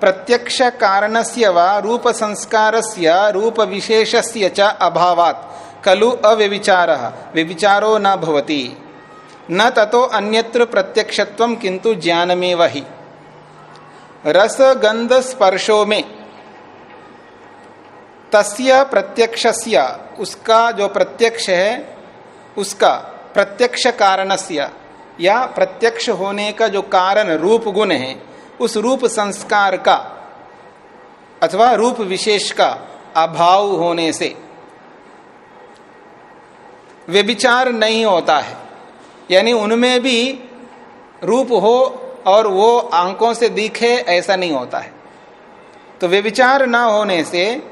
प्रत्यक्ष कारणस्य व रूप संस्कारस्य रूप विशेषस्य च अभावात्। खलु अव्यविचार, व्यविचारो न भवति। न ततो अन्यत्र प्रत्यक्षत्व किंतु ज्ञान में वही रस गंध स्पर्शो में, तस्य प्रत्यक्षस्य, उसका जो प्रत्यक्ष है, उसका प्रत्यक्ष कारणस्य या प्रत्यक्ष होने का जो कारण रूप गुण है, उस रूप संस्कार का अथवा रूप विशेष का अभाव होने से व्यभिचार नहीं होता है। यानी उनमें भी रूप हो और वो आंकों से दिखे, ऐसा नहीं होता है। तो व्यभिचार ना होने से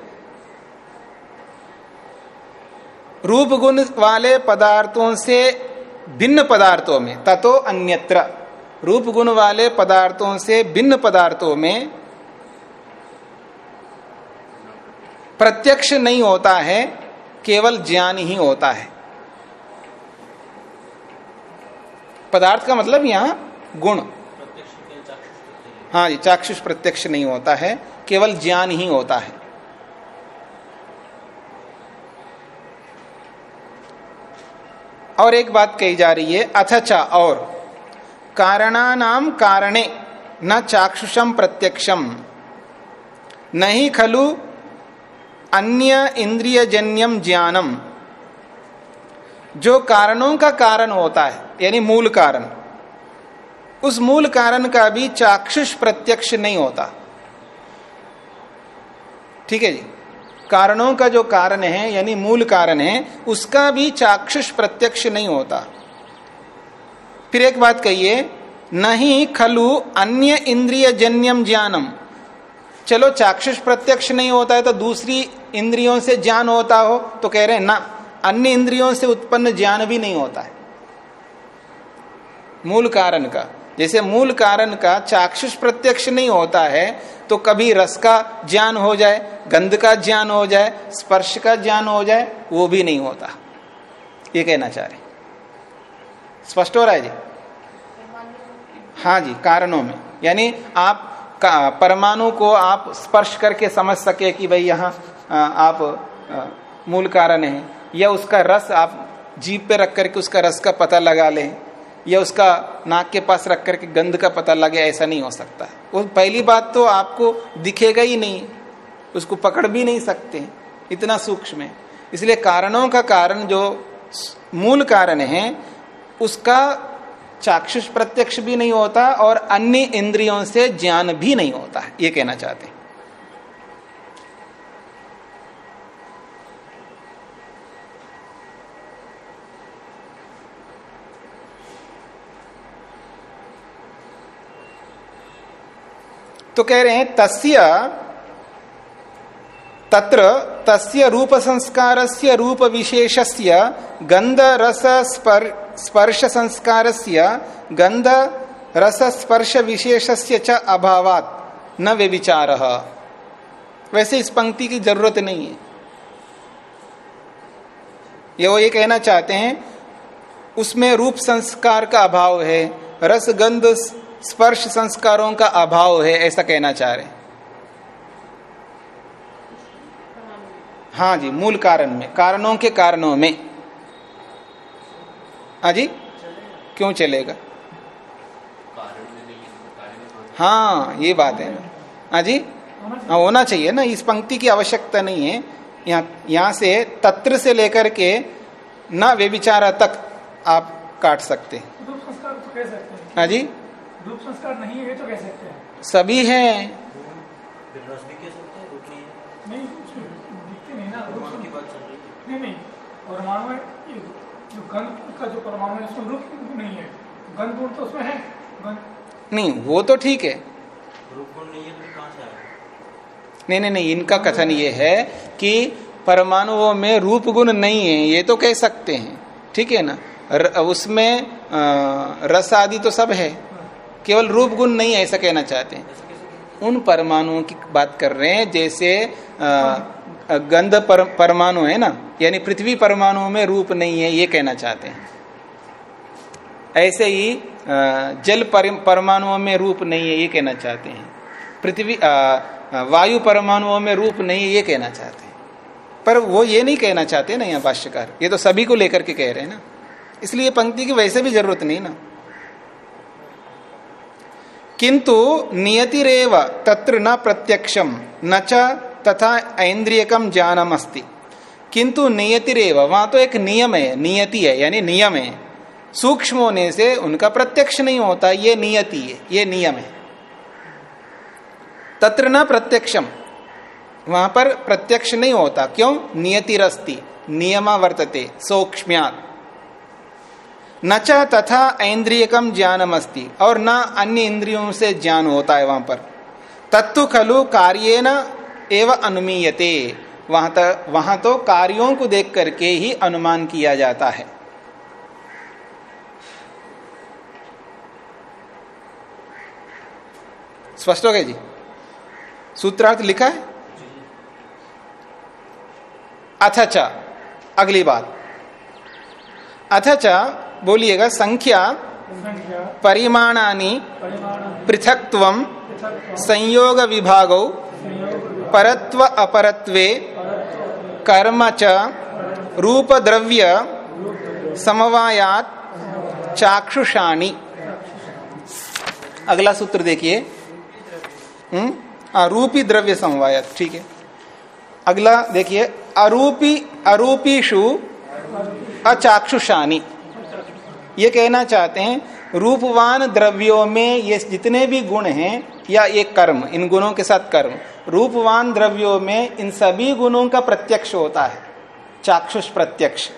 रूप गुण वाले पदार्थों से भिन्न पदार्थों में ततो अन्यत्र। रूप गुण वाले पदार्थों से भिन्न पदार्थों में प्रत्यक्ष नहीं होता है केवल ज्ञान ही होता है। पदार्थ का मतलब यहाँ गुण। हाँ जी चाक्षुष प्रत्यक्ष नहीं होता है केवल ज्ञान ही होता है। और एक बात कही जा रही है अथचा और। कारणानाम कारणे, न चाक्षुषम प्रत्यक्षम नहीं खलु अन्य इंद्रियजन्यम ज्ञानम। जो कारणों का कारण होता है, यानी मूल कारण, उस मूल कारण का भी चाक्षुष प्रत्यक्ष नहीं होता। ठीक है जी? कारणों का जो कारण है, यानी मूल कारण है, उसका भी चाक्षुष प्रत्यक्ष नहीं होता। फिर एक बात कहिए, नहीं खलु अन्य इंद्रिय जन्यम ज्ञानम। चलो चाक्षुष प्रत्यक्ष नहीं होता है तो दूसरी इंद्रियों से ज्ञान होता हो तो कह रहे हैं, ना, अन्य इंद्रियों से उत्पन्न ज्ञान भी नहीं होता है। मूल कारण का। जैसे मूल कारण का चाक्षुष प्रत्यक्ष नहीं होता है तो कभी रस का ज्ञान हो जाए, गंध का ज्ञान हो जाए, स्पर्श का ज्ञान हो जाए, वो भी नहीं होता। ये कहना चाह रहे स्पष्ट हो रहा है जी? हाँ जी, कारणों में। यानी आप परमाणु को आप स्पर्श करके समझ सके कि भाई यहाँ आप मूल कारण है, या उसका रस आप जीप पे रख करके उसका रस का पता लगा लें। या उसका नाक के पास रख करके गंध का पता लगे ऐसा नहीं हो सकता। वो पहली बात तो आपको दिखेगा ही नहीं, उसको पकड़ भी नहीं सकते, इतना सूक्ष्म है। इसलिए कारणों का कारण जो मूल कारण है, उसका चाक्षुष प्रत्यक्ष भी नहीं होता और अन्य इंद्रियों से ज्ञान भी नहीं होता, ये कहना चाहते हैं। तो कह रहे हैं, तस्य, तत्र, तस्य रूप संस्कार से रूप विशेषस्य गंध रस स्पर्श संस्कार से गंध रस स्पर्श विशेषस्य च अभावात, न वे विचार वैसे इस पंक्ति की ज़रूरत नहीं है। ये वो ये कहना चाहते हैं, उसमें रूप संस्कार का अभाव है रस गंध स्पर्श संस्कारों का अभाव है ऐसा कहना चाह रहे हाँ। जी मूल कारण में कारणों के कारणों में। हाँ जी? क्यों चलेगा? हाँ ये बात है हाँ जी? हाँ होना चाहिए ना इस पंक्ति की आवश्यकता नहीं है। यहाँ यहाँ से तत्र से लेकर के न वे विचारा तक आप काट सकते हाँ जी? रूप संस्कार नहीं है तो कह सकते हैं। सभी है। नहीं दिखते नहीं ना रूप नहीं नहीं परमाणु में जो गंध का जो परमाणु है उसमें रूप नहीं है। गंध गुण तो उसमें है गंध। नहीं वो तो ठीक है। नहीं नहीं नहीं इनका कथन ये है कि परमाणुओं में रूप गुण नहीं है ये तो कह सकते हैं। ठीक है ना? उसमें रस आदि तो सब है। केवल रूप गुण नहीं ऐसा कहना चाहते हैं। उन परमाणुओं की बात कर रहे हैं जैसे गंध पर, परमाणु है ना? यानी पृथ्वी परमाणु में रूप नहीं है ये कहना चाहते हैं। ऐसे ही जल परमाणुओं में रूप नहीं है ये कहना चाहते हैं। पृथ्वी वायु परमाणुओं में रूप नहीं है ये कहना चाहते हैं। पर वो ये नहीं कहना चाहते ना यहाँ भाष्यकार ये तो सभी को लेकर के कह रहे हैं ना। इसलिए पंक्ति की वैसे भी ज़रूरत नहीं ना। किंतु नियतिरेव तत्र न प्रत्यक्षम न च तथा ऐन्द्रियकम ज्ञानम अस्ति किंतु नियतिरेव, वहाँ तो एक नियम है, नियति है, यानी नियम है। सूक्ष्म होने से उनका प्रत्यक्ष नहीं होता, ये नियति है, ये नियम है। तत्र न प्रत्यक्षम वहाँ पर प्रत्यक्ष नहीं होता। क्यों? नियतिरस्ति, नियमा वर्तते, सूक्ष्म्यात। न च तथा इंद्रियकम ज्ञानम अस्ति और न अन्य इंद्रियों से ज्ञान होता है वहाँ पर। तत्व खलु कार्य एवं अनुमीयते। वहाँ तक वहाँ तो कार्यों को देख करके ही अनुमान किया जाता है। स्पष्ट हो गया जी? सूत्रार्थ लिखा है? अथच अगली बात। अथ अथच बोलिएगा संख्या परिमाणानि परिमाण संयोग विभागौ परत्व अपरत्वे कर्म च रूप द्रव्य समवायात चाक्षुषाणी। अगला सूत्र देखिए। हम्म? हाँ, रूपी द्रव्य समवायात ठीक है। अगला देखिए अरूपी अरूपीषु अचाक्षुषानी ये कहना चाहते हैं, रूपवान द्रव्यों में ये जितने भी गुण हैं, या ये कर्म, इन गुणों के साथ कर्म, रूपवान द्रव्यों में इन सभी गुणों का प्रत्यक्ष होता है, चाक्षुष प्रत्यक्ष।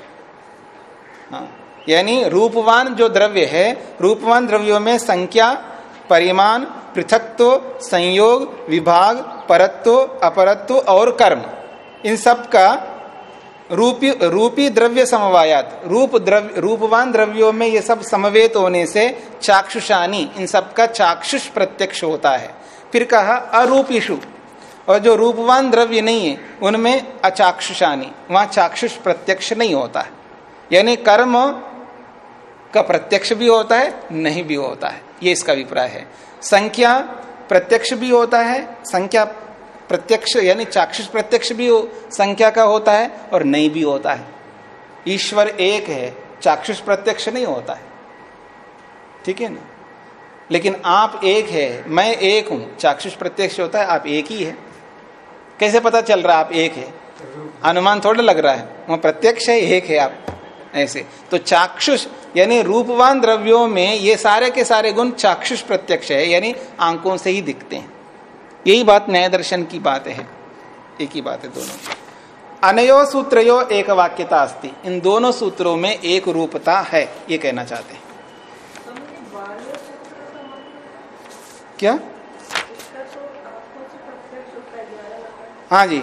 हाँ यानी रूपवान जो द्रव्य है, रूपवान द्रव्यों में संख्या, परिमाण, पृथकत्व, संयोग, विभाग, परत्व, अपरत्व और कर्म, इन सब का रूपी रूपी द्रव्य समवायात, रूप द्रव्य, रूपवान द्रव्यों में ये सब समवेत होने से चाक्षुषानी, इन सब का चाक्षुष प्रत्यक्ष होता है। फिर कहा, अरूपीषु। और जो रूपवान द्रव्य नहीं है, उनमें अचाक्षुषानी, वहाँ चाक्षुष प्रत्यक्ष नहीं होता है। यानी कर्म का प्रत्यक्ष भी होता है, नहीं भी होता है। ये इसका अभिप्राय है। संख्या प्रत्यक्ष भी होता है, संख्या प्रत्यक्ष, यानी चाक्षुष प्रत्यक्ष भी संख्या का होता है और नहीं भी होता है। ईश्वर एक है, चाक्षुष प्रत्यक्ष नहीं होता है। ठीक है ना? लेकिन आप एक है, मैं एक हूँ, चाक्षुष प्रत्यक्ष होता है, आप एक ही है। कैसे पता चल रहा आप एक है? अनुमान थोड़ा लग रहा है, वह प्रत्यक्ष है, एक है आप, ऐसे। तो चाक्षुष, यानी रूपवान द्रव्यों में ये सारे के सारे गुण चाक्षुष प्रत्यक्ष है, यानी आंकों से ही दिखते हैं। यही बात न्याय दर्शन की बात है। एक ही बात है दोनों। अनयो सूत्रो एक वाक्यता अस्ति। इन दोनों सूत्रों में एक रूपता है, ये कहना चाहते हैं। क्या? हाँ जी।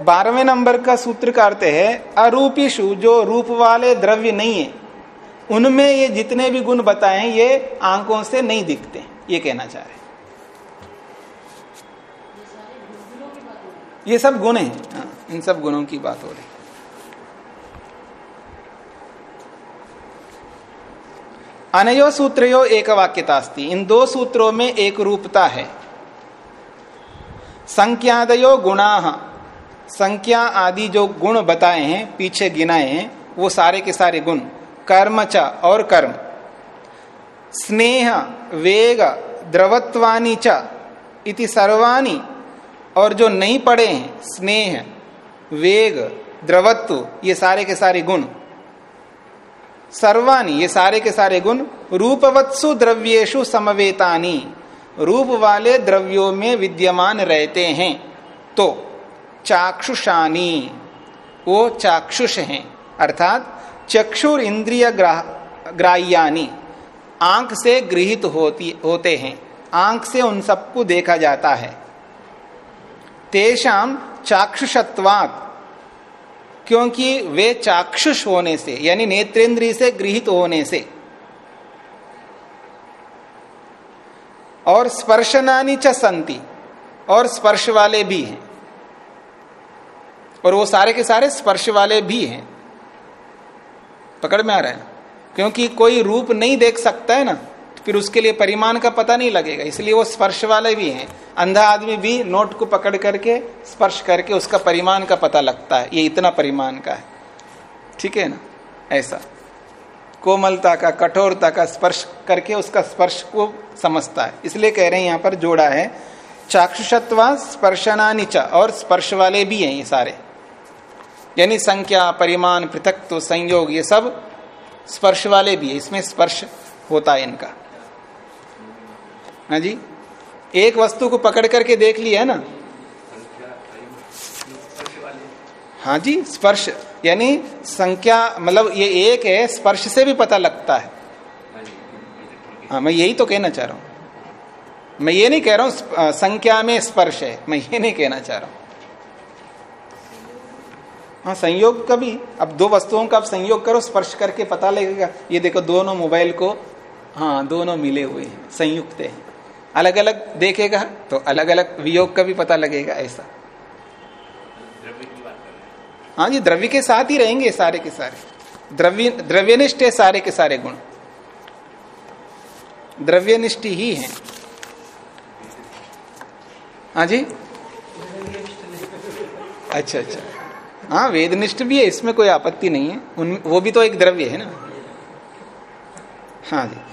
बारहवें नंबर का सूत्र का अर्थ है अरूपीशु जो रूप वाले द्रव्य नहीं है। उनमें ये जितने भी गुण बताए, ये आंकों से नहीं दिखते, ये कहना चाह रहे ये सब गुण हैं हाँ, इन सब गुणों की बात हो रही। अनयो सूत्रो एक वाक्यता इन दो सूत्रों में एक रूपता है। संख्यादयो गुणा। संख्या आदि जो गुण बताए हैं पीछे गिनाए हैं वो सारे के सारे गुण। कर्म च और कर्म। स्नेह वेग द्रवत्वानी च इति सर्वाणी और जो नहीं पढ़े हैं, स्नेह, वेग, द्रवत्व, ये सारे के सारे गुण। सर्वानी ये सारे के सारे गुण रूपवत्सु द्रव्येशु समवेतानी। रूप वाले द्रव्यों में विद्यमान रहते हैं। तो चाक्षुषानी वो चाक्षुष हैं, अर्थात चक्षुर इंद्रिय ग्राह्यानी आँख से गृहित होती, होते हैं। आँख से उन सबको देखा जाता है। तेषाम चाक्षुषत्वात। क्योंकि वे चाक्षुष होने से, यानी नेत्रेंद्रिय से गृहित होने से। और स्पर्शनानी च संति, और स्पर्श वाले भी हैं। और वो सारे के सारे स्पर्श वाले भी हैं। पकड़ में आ रहा है। क्योंकि कोई रूप नहीं देख सकता है ना। फिर उसके लिए परिमाण का पता नहीं लगेगा, इसलिए वो स्पर्श वाले भी हैं। अंधा आदमी भी नोट को पकड़ करके स्पर्श करके उसका परिमाण का पता लगता है। ये इतना परिमाण का है। ठीक है ना? ऐसा। कोमलता का, कठोरता का स्पर्श करके उसका स्पर्श को समझता है। इसलिए कह रहे हैं यहाँ पर जोड़ा है, चाक्षुषत्वा स्पर्शना नीचा और स्पर्श वाले भी हैं ये सारे। यानी संख्या, परिमाण पृथक संयोग, ये सब स्पर्श वाले भी है। इसमें स्पर्श होता है इनका। हाँ जी? एक वस्तु को पकड़ करके देख लिया है ना? हाँ जी, स्पर्श, यानी संख्या मतलब ये एक है, स्पर्श से भी पता लगता है। हाँ मैं यही तो कहना चाह रहा हूँ। मैं ये नहीं कह रहा हूँ संख्या में स्पर्श है। मैं ये नहीं कहना चाह रहा हूँ। हाँ संयोग का भी अब दो वस्तुओं का आप संयोग करो, स्पर्श करके पता लगेगा। ये देखो, दोनों मोबाइल को हाँ दोनों मिले हुए हैं, संयुक्त है। अलग अलग देखेगा तो अलग अलग वियोग का भी पता लगेगा ऐसा। हाँ जी, द्रव्य के साथ ही रहेंगे सारे के सारे। द्रव्य, द्रव्यनिष्ठ है सारे के सारे गुण। द्रव्यनिष्ठ ही है। हाँ जी? अच्छा अच्छा। हाँ वेदनिष्ठ भी है, इसमें कोई आपत्ति नहीं है। उन, वो भी तो एक द्रव्य है ना। हाँ जी।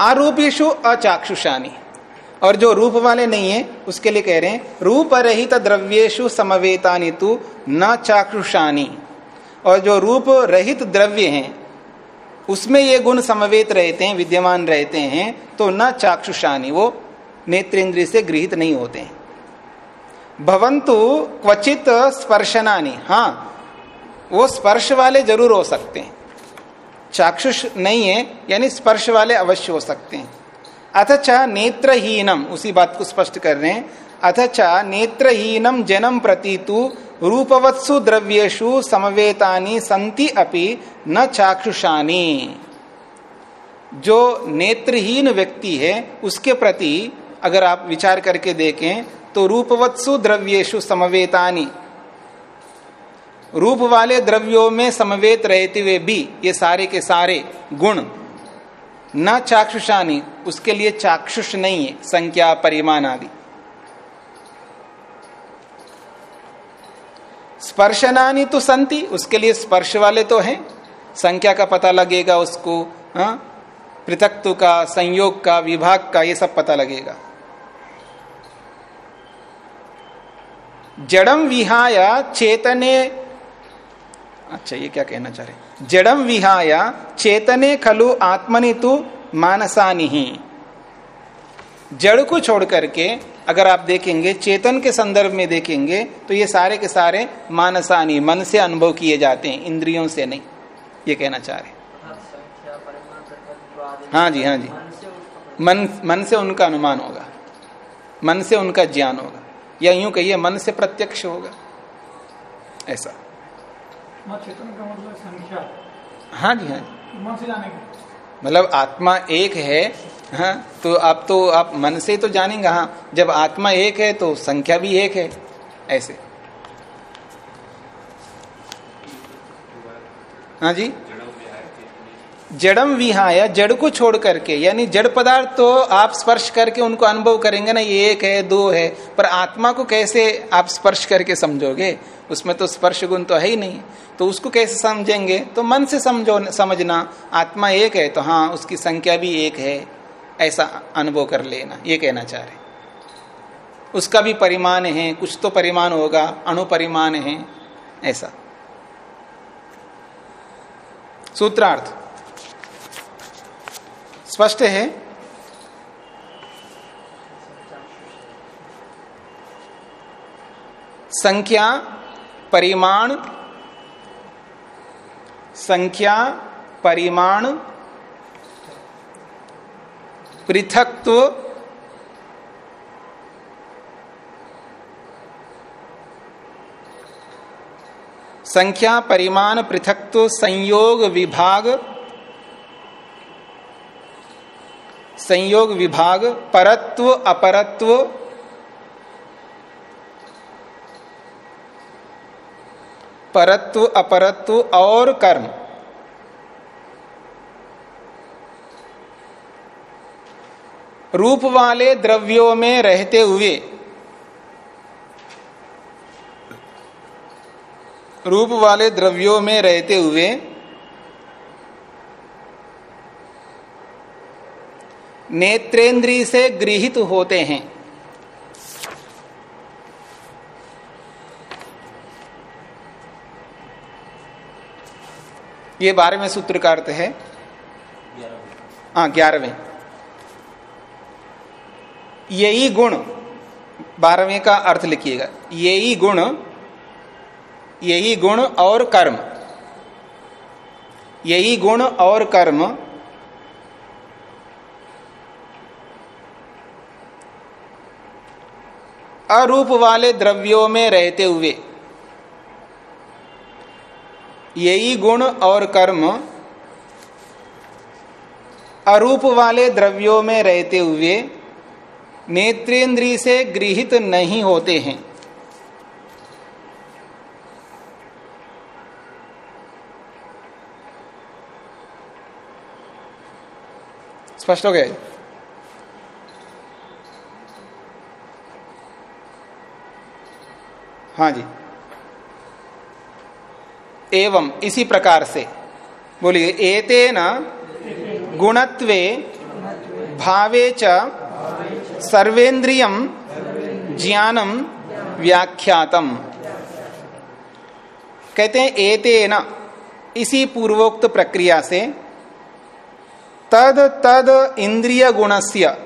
आरोपेशु अचाक्षुषानी। और जो रूप वाले नहीं है, उसके लिए कह रहे हैं रूप रहित द्रव्येशु समवेतानी तु न चाक्षुषानी। और जो रूप रहित द्रव्य हैं, उसमें ये गुण समवेत रहते हैं, विद्यमान रहते हैं तो न चाक्षुषानी, वो नेत्रेंद्रिय से गृहित नहीं होते भवंतु क्वचित स्पर्शनानी हाँ वो स्पर्श वाले ज़रूर हो सकते हैं। चाक्षुष नहीं है, यानी स्पर्श वाले अवश्य हो सकते हैं। अथच नेत्रहीनम, उसी बात को स्पष्ट कर रहे हैं। अथच नेत्रहीनम जन्म प्रतीतु, रूपवत्सु द्रव्येशु समवेतानी संति अपि न चाक्षुषानी जो नेत्रहीन व्यक्ति है, उसके प्रति अगर आप विचार करके देखें तो रूपवत्सु द्रव्येशु समवेतानी रूप वाले द्रव्यों में समवेत रहते हुए भी ये सारे के सारे गुण न चाक्षुषानी, उसके लिए चाक्षुष नहीं है, संख्या, परिमाण आदि। स्पर्शनानी तो संति, उसके लिए स्पर्श वाले तो हैं। संख्या का पता लगेगा उसको हाँ? पृथक्व का, संयोग का, विभाग का, ये सब पता लगेगा। जड़म विहाय चेतने अच्छा ये क्या कहना चाह रहे जड़म विहाय, चेतने खलु आत्मनि तु मानसानि ही। जड़ को छोड़ करके अगर आप देखेंगे, चेतन के संदर्भ में देखेंगे तो ये सारे के सारे मानसानी, मन से अनुभव किए जाते हैं, इंद्रियों से नहीं। ये कहना चाह रहे हाँ जी हाँ जी। मन मन से उनका अनुमान होगा। मन से उनका ज्ञान होगा। या यूँ कहिए, मन से प्रत्यक्ष होगा। ऐसा। चेतन का मतलब संख्या। हाँ जी हाँ मन से जाने मतलब आत्मा एक है हाँ तो आप तो आप मन से तो जानेंगे हाँ जब आत्मा एक है तो संख्या भी एक है ऐसे। हाँ जी? जड़म विहाय, जड़ को छोड़ करके, यानी जड़ पदार्थ तो आप स्पर्श करके उनको अनुभव करेंगे ना, ये एक है, दो है, पर आत्मा को कैसे आप स्पर्श करके समझोगे? उसमें तो स्पर्श गुण तो है ही नहीं। तो उसको कैसे समझेंगे? तो मन से समझो, समझना, आत्मा एक है तो हाँ उसकी संख्या भी एक है, ऐसा अनुभव कर लेना, ये कहना चाह रहे उसका भी परिमाण है, कुछ तो परिमाण होगा अणुपरिमाण है, ऐसा। सूत्रार्थ स्पष्ट है? संख्या परिमाण संख्या परिमाण पृथक्त्व संख्या परिमाण पृथक्त्व संयोग विभाग संयोग विभाग, परत्व, अपरत्व। परत्व, अपरत्व और कर्म। रूप वाले द्रव्यों में रहते हुए, रूप वाले द्रव्यों में रहते हुए नेत्रेंद्री से गृहित होते हैं। ये बारहवें सूत्र का अर्थ है। हाँ ग्यारहवें। यही गुण, बारहवें का अर्थ लिखिएगा। यही गुण यही गुण और कर्म। यही गुण और कर्म अरूप वाले द्रव्यों में रहते हुए। यही गुण और कर्म अरूप वाले द्रव्यों में रहते हुए नेत्रेंद्री से गृहित नहीं होते हैं। स्पष्ट हो गया? हाँ जी। एवं इसी प्रकार से। बोलिए, एतेन गुणत्वे भावे च सर्वेन्द्रियम ज्ञानम व्याख्यातम। कहते हैं, एतेन, इसी पूर्वोक्त प्रक्रिया से। तद तद इंद्रिय गुणस्य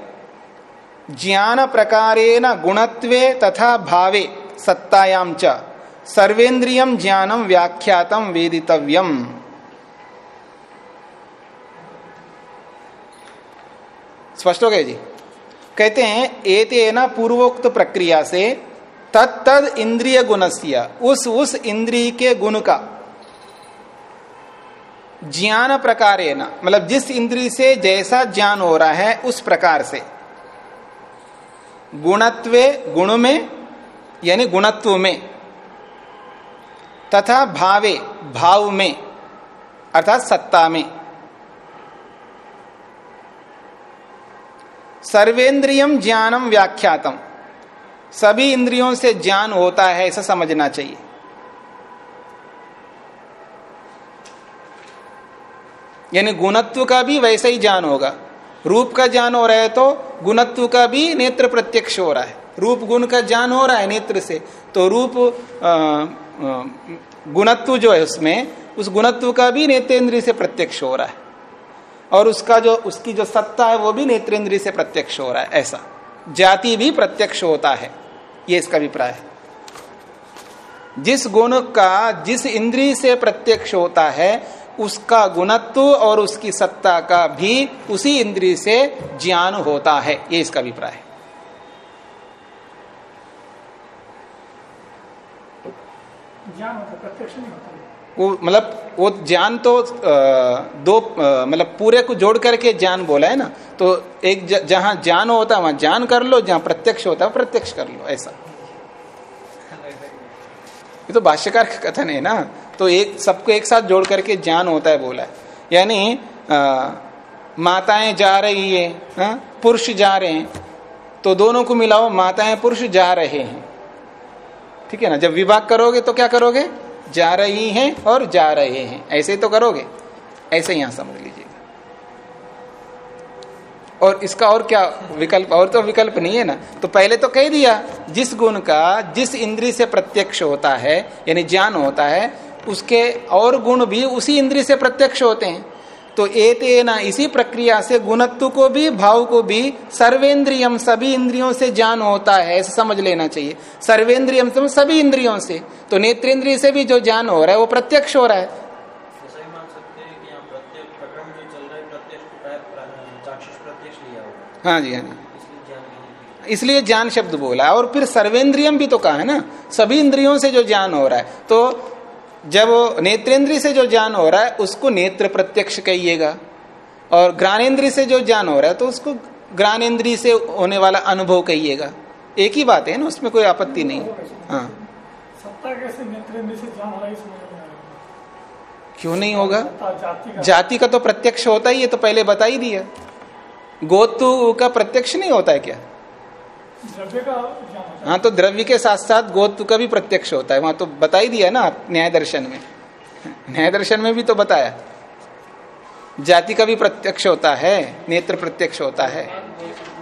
ज्ञान प्रकारेण गुणत्वे तथा भावे। सत्तायाम च। सर्वेन्द्रियम ज्ञानम व्याख्यातम वेदितव्यम। स्पष्ट हो गए जी? कहते हैं एते न पूर्वोक्त प्रक्रिया से तत्तद इंद्रिय गुणस्य उस उस इंद्रिय के गुण का। ज्ञान प्रकार मतलब जिस इंद्रिय से जैसा ज्ञान हो रहा है, उस प्रकार से। गुणत्वे, गुण में यानी गुणत्व में, तथा भावे, भाव में, अर्थात सत्ता में। सर्वेंद्रियम ज्ञानम व्याख्यातम। सभी इंद्रियों से ज्ञान होता है ऐसा समझना चाहिए। यानी गुणत्व का भी वैसे ही ज्ञान होगा। रूप का ज्ञान हो रहा है तो गुणत्व का भी नेत्र प्रत्यक्ष हो रहा है। रूप गुण का ज्ञान हो रहा है नेत्र से तो रूप गुणत्व जो है उसमें, उस गुणत्व का भी नेत्रेंद्रिय से प्रत्यक्ष हो रहा है। और उसका जो, उसकी जो सत्ता है वो भी नेत्रेंद्रिय से प्रत्यक्ष हो रहा है, ऐसा। जाति भी प्रत्यक्ष होता है, ये इसका अभिप्राय है। जिस गुण का, जिस इंद्रिय से प्रत्यक्ष होता है, उसका गुणत्व और उसकी सत्ता का भी उसी इंद्रिय से ज्ञान होता है, ये इसका अभिप्राय है। ज्ञान होता प्रत्यक्ष नहीं होता वो मतलब वो ज्ञान तो दो मतलब पूरे को जोड़ करके ज्ञान बोला है ना? तो एक जहाँ ज्ञान होता है, वहाँ ज्ञान कर लो, जहाँ प्रत्यक्ष होता है प्रत्यक्ष कर लो, ऐसा। ये तो भाष्यकार का कथन है ना? तो एक, सबको एक साथ जोड़ करके ज्ञान होता है बोला है। यानी माताएँ जा रही है? पुरुष जा रहे हैं। तो दोनों को मिलाओ, माताएँ पुरुष जा रहे हैं। ठीक है ना? जब विभाग करोगे तो क्या करोगे? जा रही हैं और जा रहे हैं। ऐसे तो करोगे? ऐसे यहाँ समझ लीजिएगा और इसका और क्या विकल्प? और तो विकल्प नहीं है ना? तो पहले तो कह दिया, जिस गुण का, जिस इंद्री से प्रत्यक्ष होता है, यानी ज्ञान होता है, उसके और गुण भी उसी इंद्री से प्रत्यक्ष होते हैं। तो एते ना इसी प्रक्रिया से गुणत्व को भी भाव को भी सर्वेंद्रियम सभी इंद्रियों से ज्ञान होता है ऐसा समझ लेना चाहिए। सर्वेंद्रियम तो सभी इंद्रियों से। तो नेत्रेंद्रिय से भी जो ज्ञान हो रहा है वो प्रत्यक्ष हो रहा है। हाँ जी हाँ जी इसलिए ज्ञान शब्द बोला। और फिर सर्वेंद्रियम भी तो कहा है ना सभी इंद्रियों से जो ज्ञान हो रहा है तो जब नेत्रेंद्री से जो ज्ञान हो रहा है उसको नेत्र प्रत्यक्ष कहिएगा। और ज्ञानेन्द्रिय से जो ज्ञान हो रहा है तो उसको ज्ञानेन्द्रिय से होने वाला अनुभव कहिएगा। एक ही बात है ना उसमें कोई आपत्ति नहीं। हाँ। क्यों नहीं होगा? जाति का। तो प्रत्यक्ष होता ही है तो पहले बता ही दिया। गोतु का प्रत्यक्ष नहीं होता है क्या? हाँ? तो द्रव्य के साथ साथ गोत्व का भी प्रत्यक्ष होता है। वहाँ तो बता ही दिया ना न्याय दर्शन में। न्याय दर्शन में भी तो बताया। जाति का भी प्रत्यक्ष होता है नेत्र प्रत्यक्ष होता है।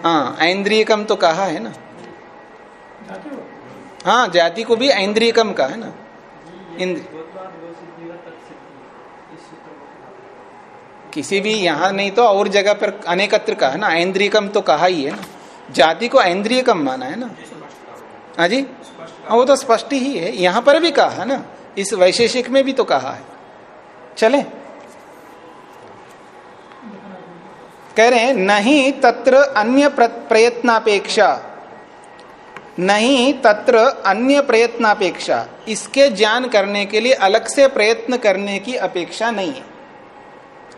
हाँ ऐन्द्रियकम तो कहा है ना। हाँ जाति को भी ऐन्द्रियकम का है ना। इंद्र किसी भी यहाँ नहीं तो और जगह पर अनेकत्र का है ना। ऐन्द्रियकम तो कहा ही है ना। जाति को इंद्रिय ऐन्द्रियकम माना है ना? हाँ जी? हाँ वो तो स्पष्ट ही है। यहाँ पर भी कहा है ना, इस वैशेषिक में भी तो कहा है। चले। कह रहे हैं, नहीं तत्र अन्य प्रयत्नापेक्षा। नहीं तत्र अन्य प्रयत्नापेक्षा। इसके ज्ञान करने के लिए अलग से प्रयत्न करने की अपेक्षा नहीं है।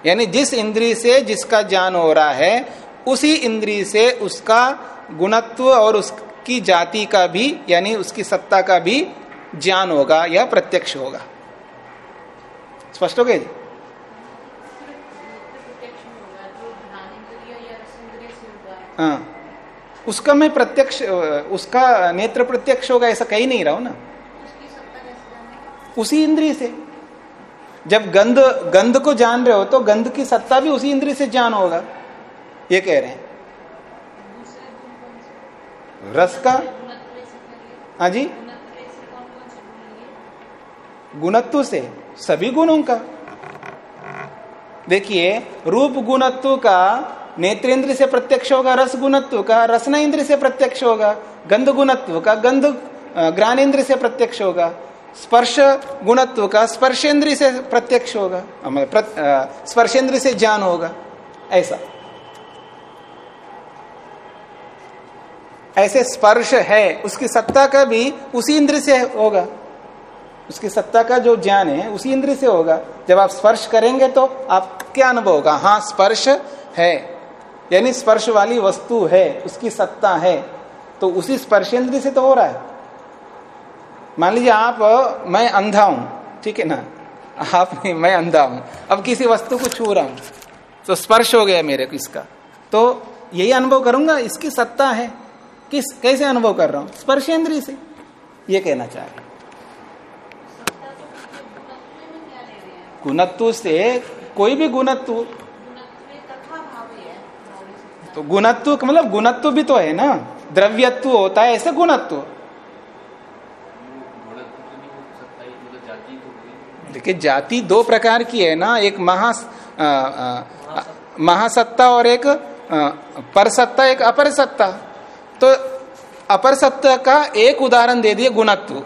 यानी जिस इंद्रिय से जिसका ज्ञान हो रहा है उसी इंद्री से उसका गुणत्व और उसकी जाति का भी, यानी उसकी सत्ता का भी ज्ञान होगा, या प्रत्यक्ष होगा। स्पष्ट हो गए जी? हाँ। उसका मैं प्रत्यक्ष, उसका नेत्र प्रत्यक्ष होगा, ऐसा कही नहीं रहा हूँ ना। उसी इंद्रिय से। जब गंध गंध को जान रहे हो तो गंध की सत्ता भी उसी इंद्रिय से जान होगा। ये कह रहे हैं। रस का? हाँ जी। गुणत्व से, सभी गुणों का। देखिए, रूप गुणत्व का नेत्रेंद्र से प्रत्यक्ष होगा, रस गुणत्व का रसना इंद्र से प्रत्यक्ष होगा, गंध गुणत्व का, गंध ज्ञानेन्द्र से प्रत्यक्ष होगा, स्पर्श गुणत्व का, स्पर्शेंद्र से प्रत्यक्ष होगा स्पर्शेंद्र से ज्ञान होगा, ऐसा। ऐसे स्पर्श है, उसकी सत्ता का भी उसी इंद्र से होगा। उसकी सत्ता का जो ज्ञान है, उसी इंद्र से होगा। जब आप स्पर्श करेंगे तो आप क्या अनुभव होगा। हाँ स्पर्श है, यानी स्पर्श वाली वस्तु है, उसकी सत्ता है। तो उसी स्पर्शेंद्र से तो हो रहा है। मान लीजिए आप, मैं अंधा हूँ, ठीक है ना? आप नहीं, मैं अंधा हूँ। अब किसी वस्तु को छू रहा हूँ तो स्पर्श हो गया मेरे को इसका। तो यही अनुभव करूँगा, इसकी सत्ता है। किस, कैसे अनुभव कर रहा हूँ? स्पर्शेंद्री से। ये कहना चाह रहे गुणत्व से, कोई भी गुणत्व। तो गुणत्व मतलब गुणत्व भी तो है ना? द्रव्यत्व होता है, ऐसे गुणत्व। देखिए, जाति दो प्रकार की है ना? एक महा महासत्ता और एक परसत्ता, एक अपर सत्ता तो अपर सत्य का एक उदाहरण दे दिए गुणत्व।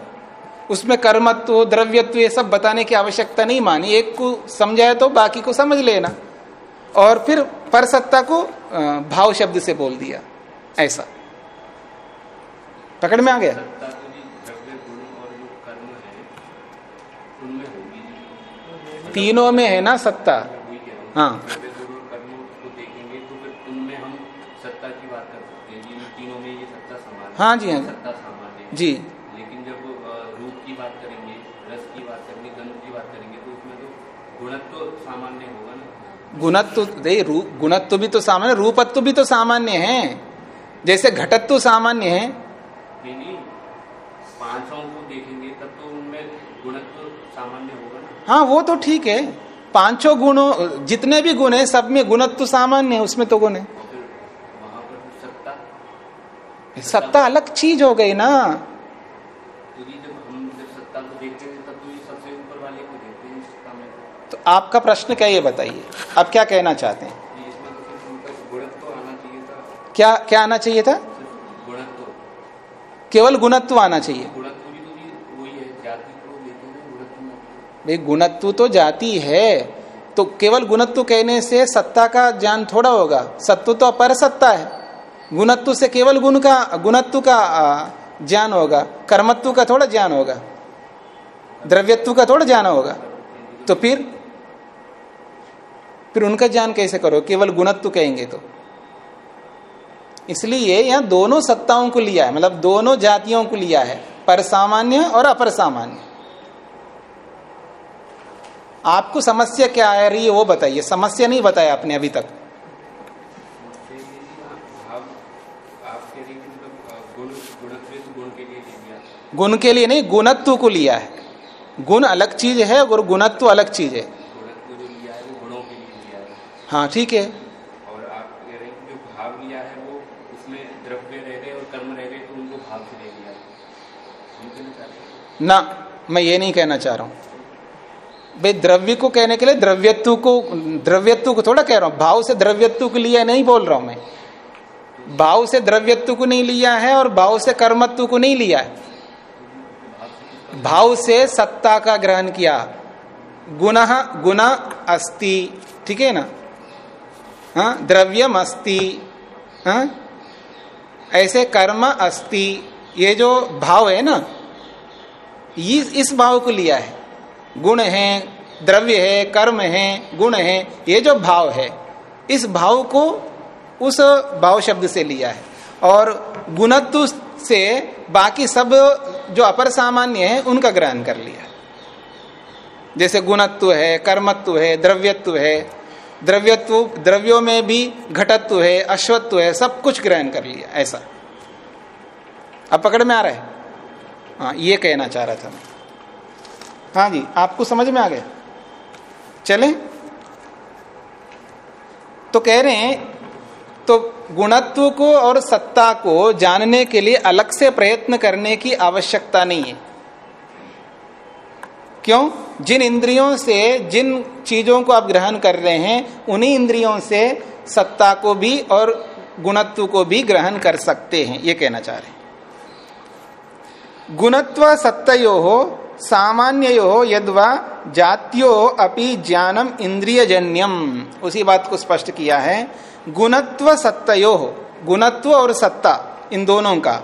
उसमें कर्मत्व द्रव्यत्व ये सब बताने की आवश्यकता नहीं मानी। एक को समझाए तो बाकी को समझ लेना। और फिर पर सत्ता को भाव शब्द से बोल दिया। ऐसा। पकड़ में आ गया? तीनों में है ना सत्ता? हाँ। हाँ जी हाँ जी। जी। लेकिन जब रूप की बात करेंगे रस की बात करेंगे गंध की बात करेंगे तो उसमें तो गुणत्व तो सामान्य होगा ना? गुणत्व दे गुणत्व भी तो सामान्य रूपत्व भी तो सामान्य है। जैसे घटत्व सामान्य है। नहीं नहीं पाँचों को देखेंगे तब तो उनमें गुणत्व सामान्य होगा ना? हाँ वो तो ठीक है। पाँचों गुणों जितने भी गुण है सब में गुणत्व सामान्य है उसमें तो गुण है। सत्ता अलग चीज़ हो गई ना। तो आपका प्रश्न क्या ये बताइए। आप क्या कहना चाहते हैं? क्या क्या आना चाहिए था? केवल गुणत्व आना चाहिए। भाई गुणत्व तो जाति है। तो केवल गुणत्व कहने से सत्ता का ज्ञान थोड़ा होगा। सत्व तो अपर सत्ता है। गुणत्व से केवल गुण का, गुणत्व का ज्ञान होगा। कर्मत्व का थोड़ा ज्ञान होगा। द्रव्यत्व का थोड़ा ज्ञान होगा। तो फिर फिर उनका ज्ञान कैसे करो? केवल गुणत्व कहेंगे तो। इसलिए यहाँ दोनों सत्ताओं को लिया है। मतलब दोनों जातियों को लिया है। पर सामान्य और अपर सामान्य आपको समस्या क्या आ रही है वो बताइए। समस्या नहीं बताया आपने अभी तक। गुण के लिए नहीं गुणत्व को लिया है। गुण अलग चीज़ है और गुणत्व अलग चीज़ है। हाँ ठीक है। और आप कह रहे हैं जो भाव लिया है वो उसमें द्रव्य रह गए और कर्म रह गए तो उनको भाव से ले लिया ना मैं ये नहीं कहना चाह रहा हूँ। भाई द्रव्य को कहने के लिए द्रव्यत्व को द्रव्यत्व को थोड़ा कह रहा हूँ। भाव से द्रव्यत्व को लिया नहीं बोल रहा हूँ मैं। भाव से द्रव्यत्व को नहीं लिया है और भाव से कर्मत्व को नहीं लिया है। भाव से सत्ता का ग्रहण किया। गुण गुण अस्ति, ठीक है ना? हाँ द्रव्यम अस्ति हाँ? ऐसे कर्म अस्ति, ये जो भाव है ना, ये इस भाव को लिया है। गुण है, द्रव्य है, कर्म है, गुण है, ये जो भाव है, इस भाव को उस भाव शब्द से लिया है। और गुणत्व से बाकी सब जो अपर सामान्य है, उनका ग्रहण कर लिया। जैसे गुणत्व है, कर्मत्व है, द्रव्यत्व है। द्रव्यत्व, द्रव्यों में भी घटत्व है, अश्वत्व है, सब कुछ ग्रहण कर लिया, ऐसा। अब पकड़ में आ रहा है? हाँ ये कहना चाह रहा था मैं। हाँ जी, आपको समझ में आ गया? चलें। तो कह रहे हैं तो गुणत्व को और सत्ता को जानने के लिए अलग से प्रयत्न करने की आवश्यकता नहीं है। क्यों? जिन इंद्रियों से, जिन चीज़ों को आप ग्रहण कर रहे हैं, उन्हीं इंद्रियों से सत्ता को भी और गुणत्व को भी ग्रहण कर सकते हैं, ये कहना चाह रहे हैं। गुणत्व सत्यो हो सामान्य हो, यदवा जात्यो अपि ज्ञानम इंद्रियजन्यम। उसी बात को स्पष्ट किया है। गुणत्व सत्यो गुणत्व और सत्ता, इन दोनों का।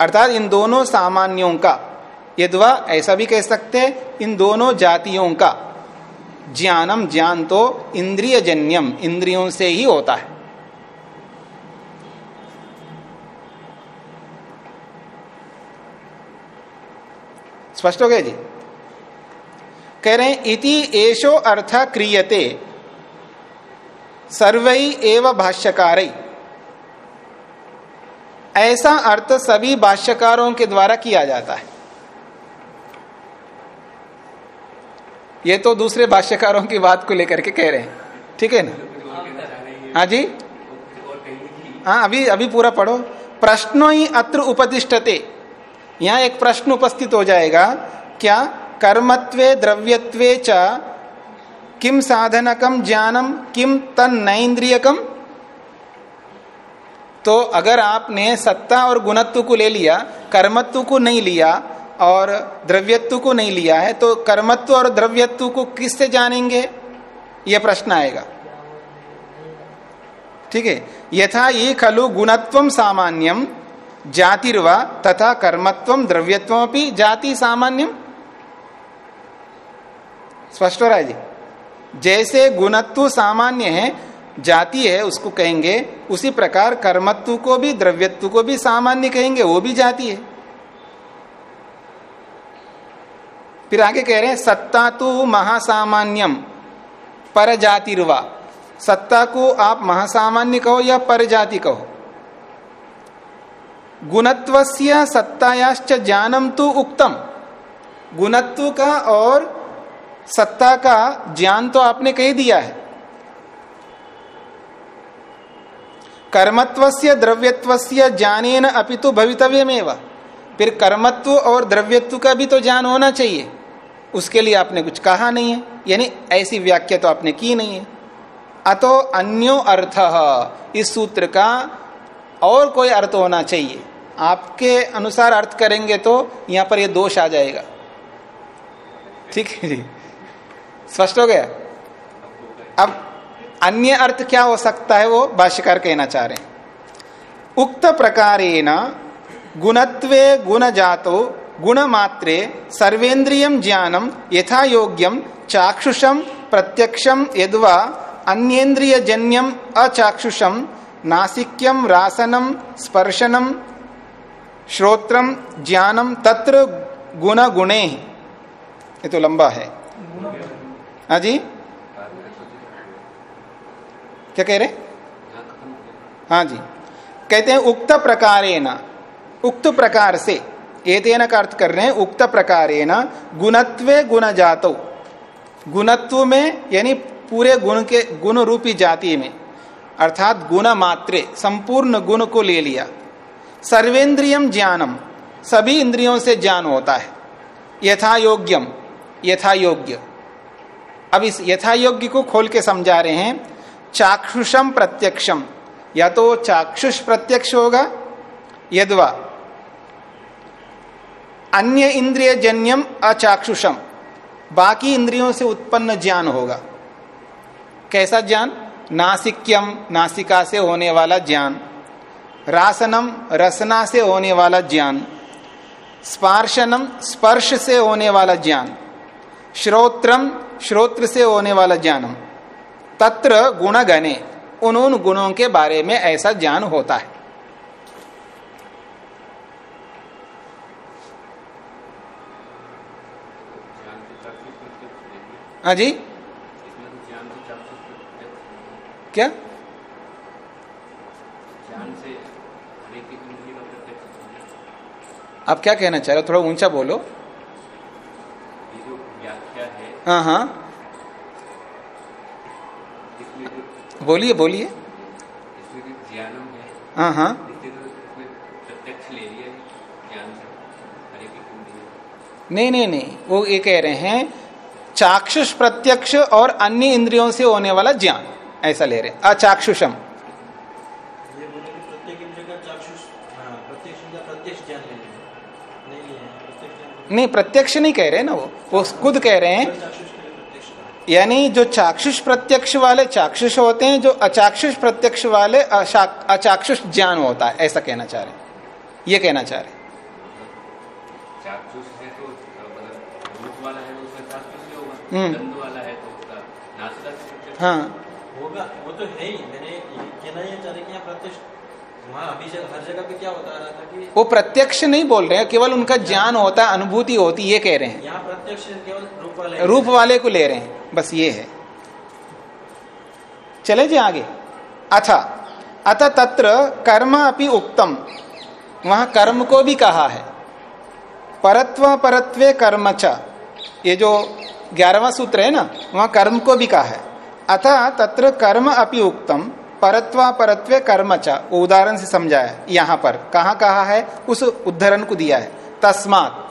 अर्थात इन दोनों सामान्यों का। यदवा ऐसा भी कह सकते हैं, इन दोनों जातियों का। ज्ञानम ज्ञान तो इंद्रियजन्यम, इंद्रियों से ही होता है। स्पष्ट हो गया जी? कह रहे हैं, इति एशो अर्थ क्रियते। सर्वई एव भाष्यकार। ऐसा अर्थ सभी भाष्यकारों के द्वारा किया जाता है। ये तो दूसरे भाष्यकारों की बात को लेकर के कह रहे हैं। ठीक है ना? हाँ जी? हाँ अभी अभी पूरा पढ़ो। प्रश्नो ही अत्र उपतिष्ठते यहाँ एक प्रश्न उपस्थित हो जाएगा। क्या? कर्मत्वे, द्रव्यत्वे च किम साधनकम ज्ञानम, किम तन नैन्द्रियकम तो अगर आपने सत्ता और गुणत्व को ले लिया, कर्मत्व को नहीं लिया और द्रव्यत्व को नहीं लिया है तो कर्मत्व और द्रव्यत्व को किससे जानेंगे? यह प्रश्न आएगा। ठीक है? यथा ये खलु गुणत्व सामान्यम जातिर्वा तथा कर्मत्व द्रव्यत्व जाति सामान्यम स्पष्ट हो रहा है जी? जैसे गुणत्व सामान्य है, जाति है, उसको कहेंगे, उसी प्रकार कर्मत्व को भी, द्रव्यत्व को भी सामान्य कहेंगे, वो भी जाति है। फिर आगे कह रहे हैं, सत्ता तो महासामान्यम पर जातिर्वा सत्ता को आप महासामान्य कहो या पर जाति कहो? गुणत्व सत्तायाश्च ज्ञानम तो उक्तम। गुणत्व का और सत्ता का ज्ञान तो आपने कह दिया है। कर्मत्वस्य द्रव्यत्वस्य ज्ञानेन अपि तो भवितव्यमेव। फिर कर्मत्व और द्रव्यत्व का भी तो ज्ञान होना चाहिए। उसके लिए आपने कुछ कहा नहीं है, यानी ऐसी व्याख्या तो आपने की नहीं है। अतो अन्यो अर्थ, इस सूत्र का और कोई अर्थ होना चाहिए। आपके अनुसार अर्थ करेंगे तो यहाँ पर यह दोष आ जाएगा। ठीक है जी? स्पष्ट हो गया? अब अन्य अर्थ क्या हो सकता है वो भाष्यकार कहना चाह रहे उक्त प्रकारेण गुणत्वे गुण जातो गुण मात्रे सर्वेन्द्रियम ज्ञानम यथा योग्यम चाक्षुषम प्रत्यक्षम यद्वा अन्येन्द्रिय जन्यम अचाक्षुषम नासिक्यम रासनम स्पर्शनम श्रोत्रम ज्ञानम तत्र गुण गुणे ये तो लंबा है। हाँ जी? क्या कह रहे? हाँ जी। कहते हैं, उक्त प्रकारेण, उक्त प्रकार से एतेन का अर्थ कर रहे हैं, उक्त प्रकारेण, गुणत्वे गुण जातो गुणत्व में, यानी पूरे गुण के, गुण रूपी जाति में, अर्थात गुण मात्रे, संपूर्ण गुण को ले लिया। सर्वेन्द्रियम ज्ञानम, सभी इंद्रियों से ज्ञान होता है। यथा योग्यम, यथा योग्य। अब इस यथा योग्य को खोल के समझा रहे हैं, चाक्षुषम प्रत्यक्षम। या तो चाक्षुष प्रत्यक्ष होगा, यदवा अन्य इंद्रिय जन्यम अचाक्षुषम। बाकी इंद्रियों से उत्पन्न ज्ञान होगा। कैसा ज्ञान? नासिक्यम, नासिका से होने वाला ज्ञान। रासनम, रसना से होने वाला ज्ञान। स्पार्शनम, स्पर्श से होने वाला ज्ञान। श्रोत्रम श्रोत्र से होने वाला ज्ञानम तत्र गुण गणे उन गुणों के बारे में ऐसा ज्ञान होता है। हाँ जी? क्या? ज्ञान आप क्या कहना चाह रहे हो? थोड़ा ऊँचा बोलो। है। हाँ बोलिए बोलिए। है। हाँ नहीं नहीं नहीं। वो ये कह रहे हैं, चाक्षुष प्रत्यक्ष और अन्य इंद्रियों से होने वाला ज्ञान। ऐसा ले रहे अचाक्षुषम नहीं प्रत्यक्ष नहीं कह रहे ना वो। वो खुद कह रहे हैं यानी जो चाक्षुष प्रत्यक्ष वाले चाक्षुष होते हैं जो अचाक्षुष प्रत्यक्ष वाले अचाक्षुष ज्ञान होता है ऐसा कहना चाह रहे हैं। ये कहना चाह रहे हैं। है तो मतलब हम्म। है तो हाँ। होगा। वो तो है ही। मैंने कहना चाह रहे कि प्रत्यक्ष वो प्रत्यक्ष नहीं बोल रहे हैं केवल उनका ज्ञान होता है अनुभूति होती ये कह रहे हैं। यहाँ प्रत्यक्ष केवल रूप वाले। रूप वाले को ले रहे हैं बस ये है। चले जी आगे। अथा अथ तत्र कर्म अपि उक्तम। वहाँ कर्म को भी कहा है। परत्व परत्वे कर्म च। ये जो ग्यारहवा सूत्र है ना वहाँ कर्म को भी कहा है। अतः तत्र कर्म अपि उक्तम। परत्वा परत्वे कर्म च। वो उदाहरण से समझाया यहाँ पर। कहा कहा है? उस उद्धरण को दिया है। तस्मात।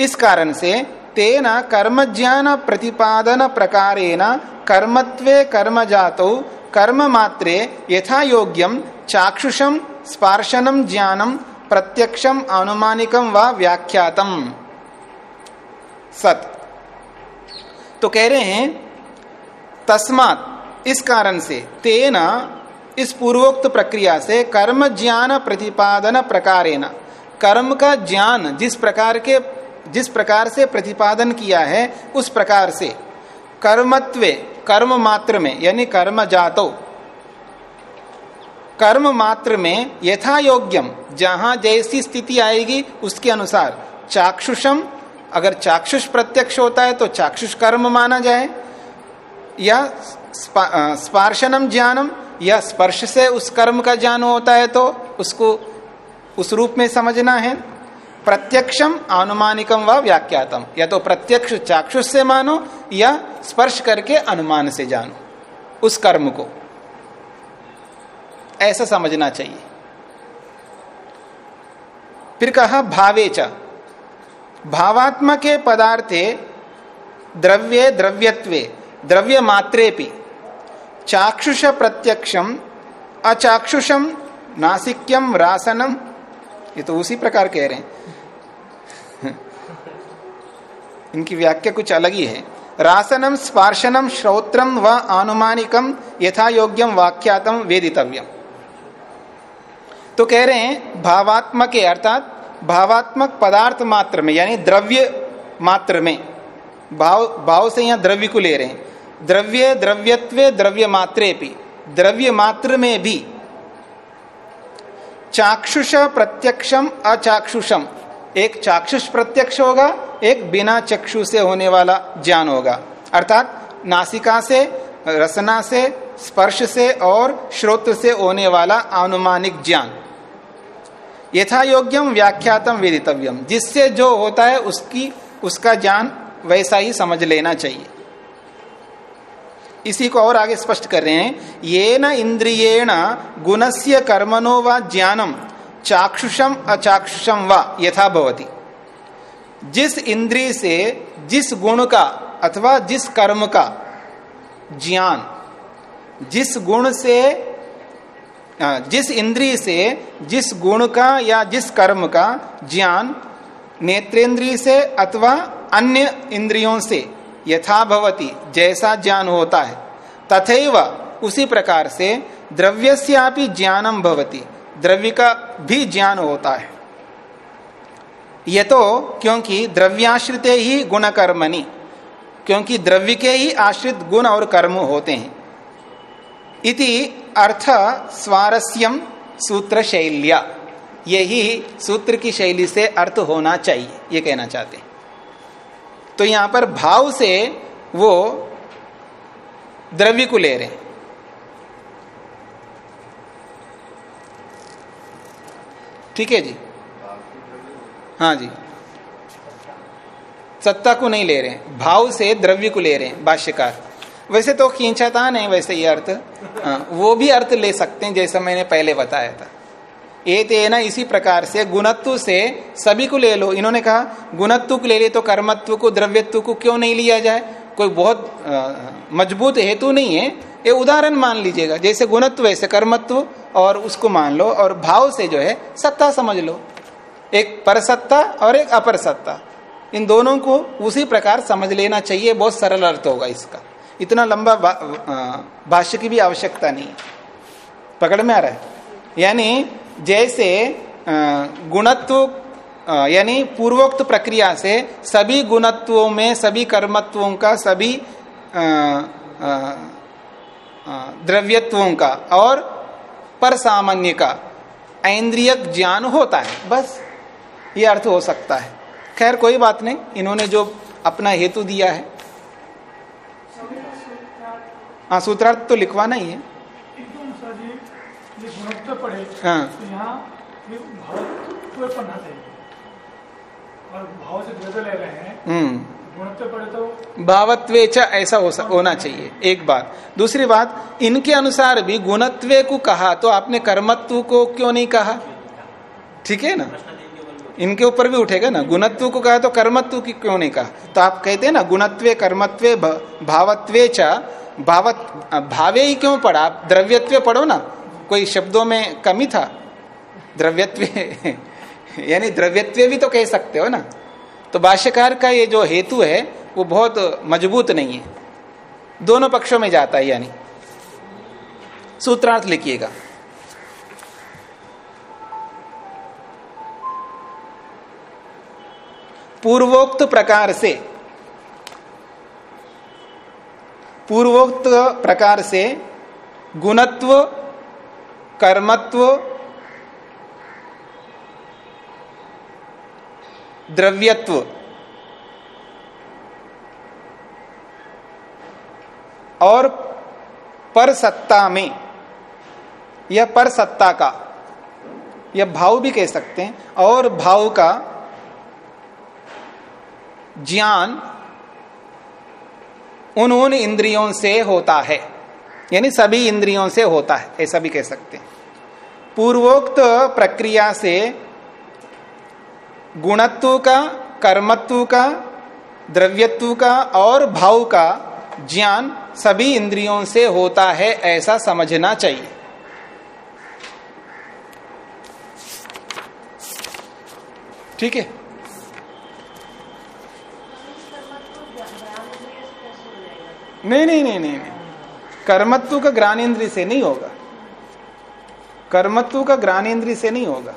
इस कारण से तेन कर्म ज्ञान प्रतिपादन प्रकारेण कर्मत्वे कर्म जातो कर्म मात्रे यथा योग्यम चाक्षुषम स्पार्शनम ज्ञानम प्रत्यक्षम अनुमानिकम व व्याख्यातम। सत। तो कह रहे हैं, तस्मात। इस कारण से तेना इस पूर्वोक्त प्रक्रिया से कर्म ज्ञान प्रतिपादन प्रकारेण। कर्म का ज्ञान जिस प्रकार के, जिस प्रकार से प्रतिपादन किया है, उस प्रकार से। कर्मत्वे, कर्म मात्र में, यानी कर्म जातो। कर्म मात्र में यथा योग्यम जहाँ जैसी स्थिति आएगी, उसके अनुसार। चाक्षुषम, अगर चाक्षुष प्रत्यक्ष होता है तो चाक्षुष कर्म माना जाए। या स्पा- स्पार्शनम ज्ञानम या स्पर्श से उस कर्म का ज्ञान होता है तो उसको उस रूप में समझना है। प्रत्यक्षम अनुमानिकम व व्याख्यातम। या तो प्रत्यक्ष चाक्षुष से मानो या स्पर्श करके अनुमान से जानो उस कर्म को। ऐसा समझना चाहिए। फिर कहा भावे भावेच भावात्मके पदार्थे द्रव्ये द्रव्यत्वे द्रव्य मात्रेपि चाक्षुष प्रत्यक्षम अचाक्षुषम नासिक्यम रासनम। ये तो उसी प्रकार कह रहे हैं। इनकी व्याख्या कुछ अलग ही है। रासनम, स्पार्शनम, श्रोत्रम व आनुमानिकम यथा योग्यम वाख्यातम, वेदितव्यम। तो कह रहे हैं, भावात्मक अर्थात भावात्मक पदार्थ मात्र में, यानी द्रव्य मात्र में, भाव भाव से यहाँ द्रव्य को ले रहे हैं। द्रव्य द्रव्यत्वे द्रव्य मात्रे भी द्रव्य मात्र में भी चाक्षुष प्रत्यक्षम अचाक्षुषम। एक चाक्षुष प्रत्यक्ष होगा, एक बिना चक्षु से होने वाला ज्ञान होगा। अर्थात नासिका से, रसना से, स्पर्श से और श्रोत्र से होने वाला आनुमानिक ज्ञान। यथा योग्यम व्याख्यातम वेदितव्यम। जिससे जो होता है उसकी, उसका ज्ञान वैसा ही समझ लेना चाहिए। इसी को और आगे स्पष्ट कर रहे हैं। ये न इंद्रियेण गुणस्य कर्मणो व ज्ञानम, चाक्षुषम अचाक्षुषम व यथा भवति। जिस इंद्रिय से जिस गुण का अथवा जिस कर्म का ज्ञान, जिस गुण से जिस इंद्रिय से जिस गुण का या जिस कर्म का ज्ञान, नेत्रेंद्रिय से अथवा अन्य इंद्रियों से यथा भवति, जैसा ज्ञान होता है। तथैव उसी प्रकार से द्रव्यस्यापि ज्ञानम भवति द्रव्य का भी ज्ञान होता है। ये तो क्योंकि द्रव्याश्रित ही गुण कर्मणि क्योंकि द्रव्य के ही आश्रित गुण और कर्म होते हैं। इति अर्थ स्वारस्यम सूत्र शैल्या यही सूत्र की शैली से अर्थ होना चाहिए, ये कहना चाहते हैं। तो यहाँ पर भाव से वो द्रव्य को ले रहे ठीक है जी? हाँ जी। सत्ता को नहीं ले रहे भाव से द्रव्य को ले रहे हैं भाष्यकार। वैसे तो खींचाता नहीं वैसे ये अर्थ। आ, वो भी अर्थ ले सकते हैं जैसा मैंने पहले बताया था। ए तेना इसी प्रकार से गुणत्व से सभी को ले लो। इन्होंने कहा, गुणत्व को ले ले तो कर्मत्व को, द्रव्यत्व को क्यों नहीं लिया जाए? कोई बहुत मज़बूत हेतु नहीं है। ये उदाहरण मान लीजिएगा। जैसे गुणत्व वैसे कर्मत्व, और उसको मान लो, और भाव से जो है, सत्ता समझ लो। एक पर सत्ता और एक अपर सत्ता इन दोनों को उसी प्रकार समझ लेना चाहिए। बहुत सरल अर्थ होगा इसका। इतना लंबा भाष्य की भी आवश्यकता नहीं पकड़ में आ रहा है? यानी जैसे गुणत्व यानी पूर्वोक्त प्रक्रिया से सभी गुणत्वों में, सभी कर्मत्वों का, सभी द्रव्यत्वों का और पर सामान्य का इंद्रिय ज्ञान होता है। बस, ये अर्थ हो सकता है। खैर, कोई बात नहीं, इन्होंने जो अपना हेतु दिया है। हाँ सूत्रार्थ तो लिखवाना ही है। हाँ। तो यहाँ भाव से ले रहे हैं हम्म। तो भावत्वे च ऐसा हो होना चाहिए एक बात। दूसरी बात इनके अनुसार भी गुणत्व को कहा तो आपने कर्मत्व को क्यों नहीं कहा? ठीक है ना? इनके ऊपर भी उठेगा ना गुणत्व को कहा तो कर्मत्व की क्यों नहीं कहा? तो आप कहते हैं ना गुणत्व कर्मत्व भावत्वे च भावत भावे ही क्यों पढ़ा? द्रव्यत्व पढ़ो ना। कोई शब्दों में कमी था? द्रव्यत्व, यानी द्रव्यत्व भी तो कह सकते हो ना? तो भाष्यकार का ये जो हेतु है, वो बहुत मज़बूत नहीं है। दोनों पक्षों में जाता है, यानी। सूत्रार्थ लिखिएगा। पूर्वोक्त प्रकार से, पूर्वोक्त प्रकार से गुणत्व कर्मत्व, द्रव्यत्व। और पर सत्ता में यह पर सत्ता का यह भाव भी कह सकते हैं, और भाव का ज्ञान उन उन इंद्रियों से होता है। यानी सभी इंद्रियों से होता है ऐसा भी कह सकते हैं। पूर्वोक्त प्रक्रिया से गुणत्व का कर्मत्व का द्रव्यत्व का और भाव का ज्ञान सभी इंद्रियों से होता है ऐसा समझना चाहिए। ठीक है? नहीं नहीं नहीं नहीं, नहीं। कर्मत्व का ज्ञानेन्द्रिय से नहीं होगा। कर्मत्व का ज्ञानेन्द्रिय से नहीं होगा।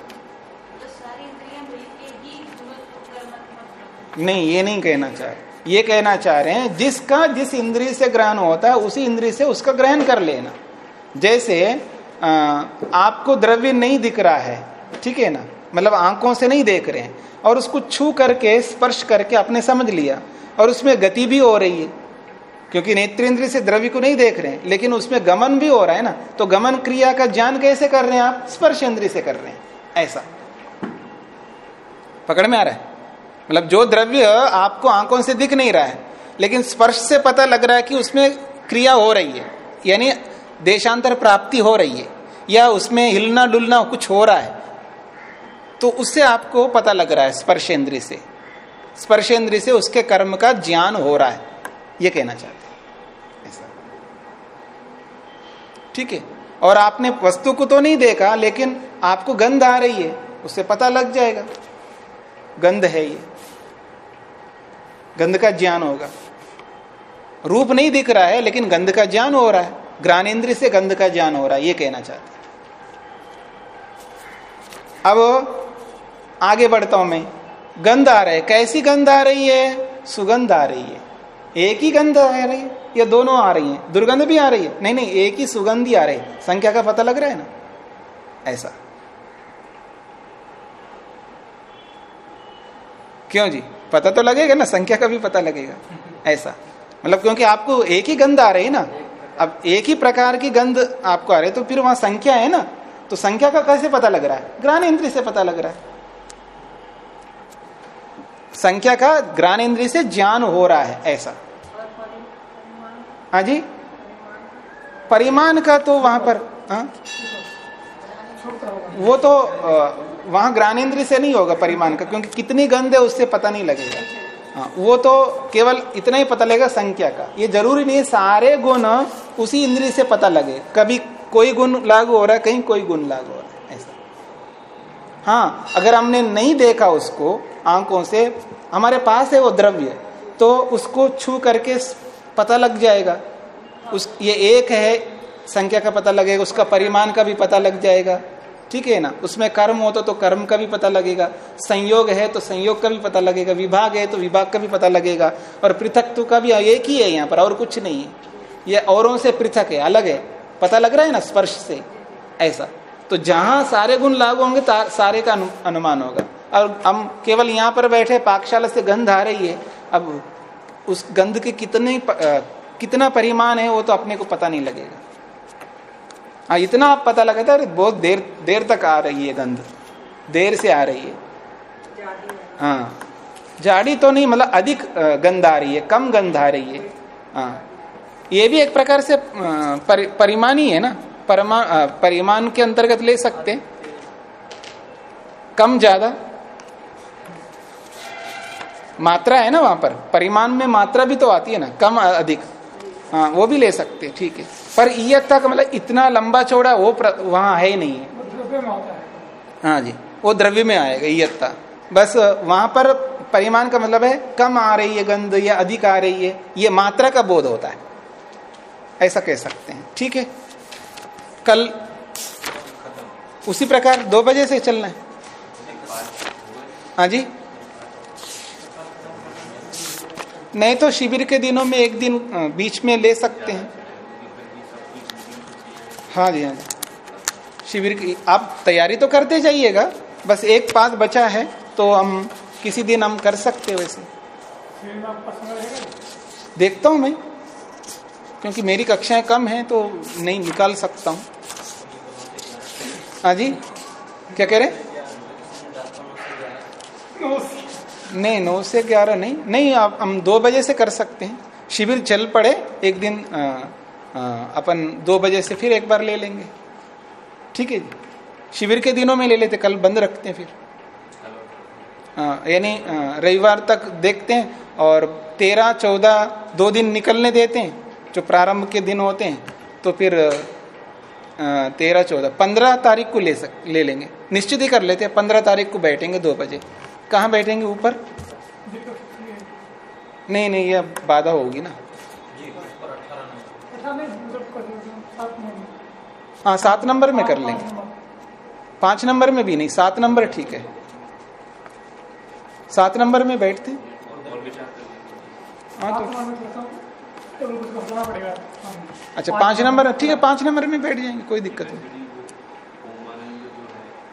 नहीं ये नहीं कहना चाह रहे। ये कहना चाह रहे हैं जिसका जिस इंद्रिय से ग्रहण होता है उसी इंद्रिय से उसका ग्रहण कर लेना। जैसे आ, आपको द्रव्य नहीं दिख रहा है ठीक है ना? मतलब आँखों से नहीं देख रहे हैं और उसको छू करके स्पर्श करके आपने समझ लिया और उसमें गति भी हो रही है। क्योंकि नेत्रेंद्र से द्रव्य को नहीं देख रहे हैं, लेकिन उसमें गमन भी हो रहा है ना तो गमन क्रिया का ज्ञान कैसे कर रहे हैं आप? स्पर्श इंद्रिय से कर रहे हैं, ऐसा। पकड़ में आ रहा है? मतलब जो द्रव्य आपको आँखों से दिख नहीं रहा है, लेकिन स्पर्श से पता लग रहा है कि उसमें क्रिया हो रही है, यानी देशांतर प्राप्ति हो रही है, या उसमें हिलना डुलना कुछ हो रहा है तो उससे आपको पता लग रहा है स्पर्शेंद्री से। स्पर्शेंद्री से उसके कर्म का ज्ञान हो रहा है, ये कहना चाहते हैं ऐसा ठीक है? और आपने वस्तु को तो नहीं देखा, लेकिन आपको गंध आ रही है, उससे पता लग जाएगा। गंध है ये। गंध का ज्ञान होगा। रूप नहीं दिख रहा है, लेकिन गंध का ज्ञान हो रहा है। ग्रानेन्द्र से गंध का ज्ञान हो रहा है, ये कहना चाहते अब आगे बढ़ता हूँ मैं। गंध आ रहा है। कैसी गंध आ रही है? सुगंध आ रही है। एक ही गंध आ रही है। या दोनों आ रही है। दुर्गंध भी आ रही है। नहीं नहीं, एक ही सुगंध ही आ रही है। संख्या का पता लग रहा है ना? ऐसा। क्यों जी? पता तो लगेगा ना, संख्या का भी पता लगेगा। ऐसा। मतलब क्योंकि आपको एक ही गंध आ रही है ना? अब एक ही प्रकार की गंध आपको आ रही है तो फिर वहाँ संख्या है ना? तो संख्या का कैसे पता लग रहा है? ग्राण इंद्रिय से पता लग रहा है। संख्या का ग्राण इंद्रिय से ज्ञान हो रहा है, ऐसा। हाँ जी? परिमाण का तो वहाँ पर हाँ? वो तो वहाँ ज्ञानेन्द्र से नहीं होगा परिमाण का, क्योंकि कितनी गंध है उससे पता नहीं लगेगा। हाँ वो तो केवल इतना ही पता लगेगा संख्या का। ये ज़रूरी नहीं सारे गुण उसी इंद्रिय से पता लगे। कभी कोई गुण लागू हो रहा है, कहीं कोई गुण लागू हो रहा है, ऐसा। हाँ अगर हमने नहीं देखा उसको, आँखों से, हमारे पास है वो द्रव्य तो उसको छू करके पता लग जाएगा। उस, ये एक है, संख्या का पता लगेगा, उसका परिमाण का भी पता लग जाएगा। ठीक है ना? उसमें कर्म होता तो कर्म का भी पता लगेगा। संयोग है तो संयोग का भी पता लगेगा। विभाग है तो विभाग का भी पता लगेगा। और पृथकत्व का भी एक ही है यहाँ पर, और कुछ नहीं है। ये औरों से पृथक है, अलग है। पता लग रहा है ना स्पर्श से? ऐसा। तो जहाँ सारे गुण लागू होंगे सारे का अनुमान होगा। और हम केवल यहाँ पर बैठे, पाकशाला से गंध आ रही है। अब उस गंध के कितने कितना परिमाण है वो तो अपने को पता नहीं लगेगा। हाँ इतना आप पता लगाता है बहुत देर देर तक आ रही है गंध। देर से आ रही है। हाँ जाड़ी तो नहीं मतलब अधिक गंध आ रही है कम गंध आ रही है। हाँ ये भी एक प्रकार से परि, परिमाण ही है ना। परमा परिमाण के अंतर्गत ले सकते कम ज़्यादा मात्रा है ना वहाँ पर? परिमाण में मात्रा भी तो आती है ना कम अधिक। हाँ वो भी ले सकते ठीक है। पर ईयत्ता का मतलब इतना लंबा चौड़ा वो वहाँ है ही नहीं है। हाँ। जी वो द्रव्य में आएगा ईयत्ता बस वहाँ पर परिमाण का मतलब है कम आ रही है गंध या अधिक आ रही है ये मात्रा का बोध होता है। ऐसा कह सकते हैं ठीक है। कल उसी प्रकार दो बजे से चलना है। हाँ जी। नहीं तो शिविर के दिनों में एक दिन बीच में ले सकते हैं। हाँ जी हाँ जी। शिविर की, आप तैयारी तो करते जाइएगा, बस एक पास बचा है तो हम किसी दिन हम कर सकते वैसे। देखता हूँ मैं, क्योंकि मेरी कक्षाएँ कम हैं तो नहीं निकाल सकता हूँ। हाँ जी, क्या कह रहे नहीं, नौ से ग्यारह नहीं। नहीं, आप, हम दो बजे से कर सकते हैं। शिविर चल पड़े, एक दिन अपन दो बजे से फिर एक बार ले लेंगे। ठीक है जी। शिविर के दिनों में ले लेते, कल बंद रखते हैं फिर। यानी रविवार तक देखते हैं और तेरह, चौदह, दो दिन निकलने देते हैं, जो प्रारंभ के दिन होते हैं। तो फिर तेरह, चौदह, पंद्रह तारीख को ले सक, ले लेंगे। निश्चित ही कर लेते हैं, पंद्रह तारीख को बैठेंगे दो बजे। कहाँ बैठेंगे ऊपर? नहीं नहीं, ये बाधा होगी ना। हाँ सात नंबर में कर लेंगे। पाँच नंबर में भी नहीं, सात नंबर ठीक है। सात नंबर में बैठते हाँ तो अच्छा पाँच नंबर ठीक है, पाँच नंबर में बैठ जाएँगे, कोई दिक्कत नहीं।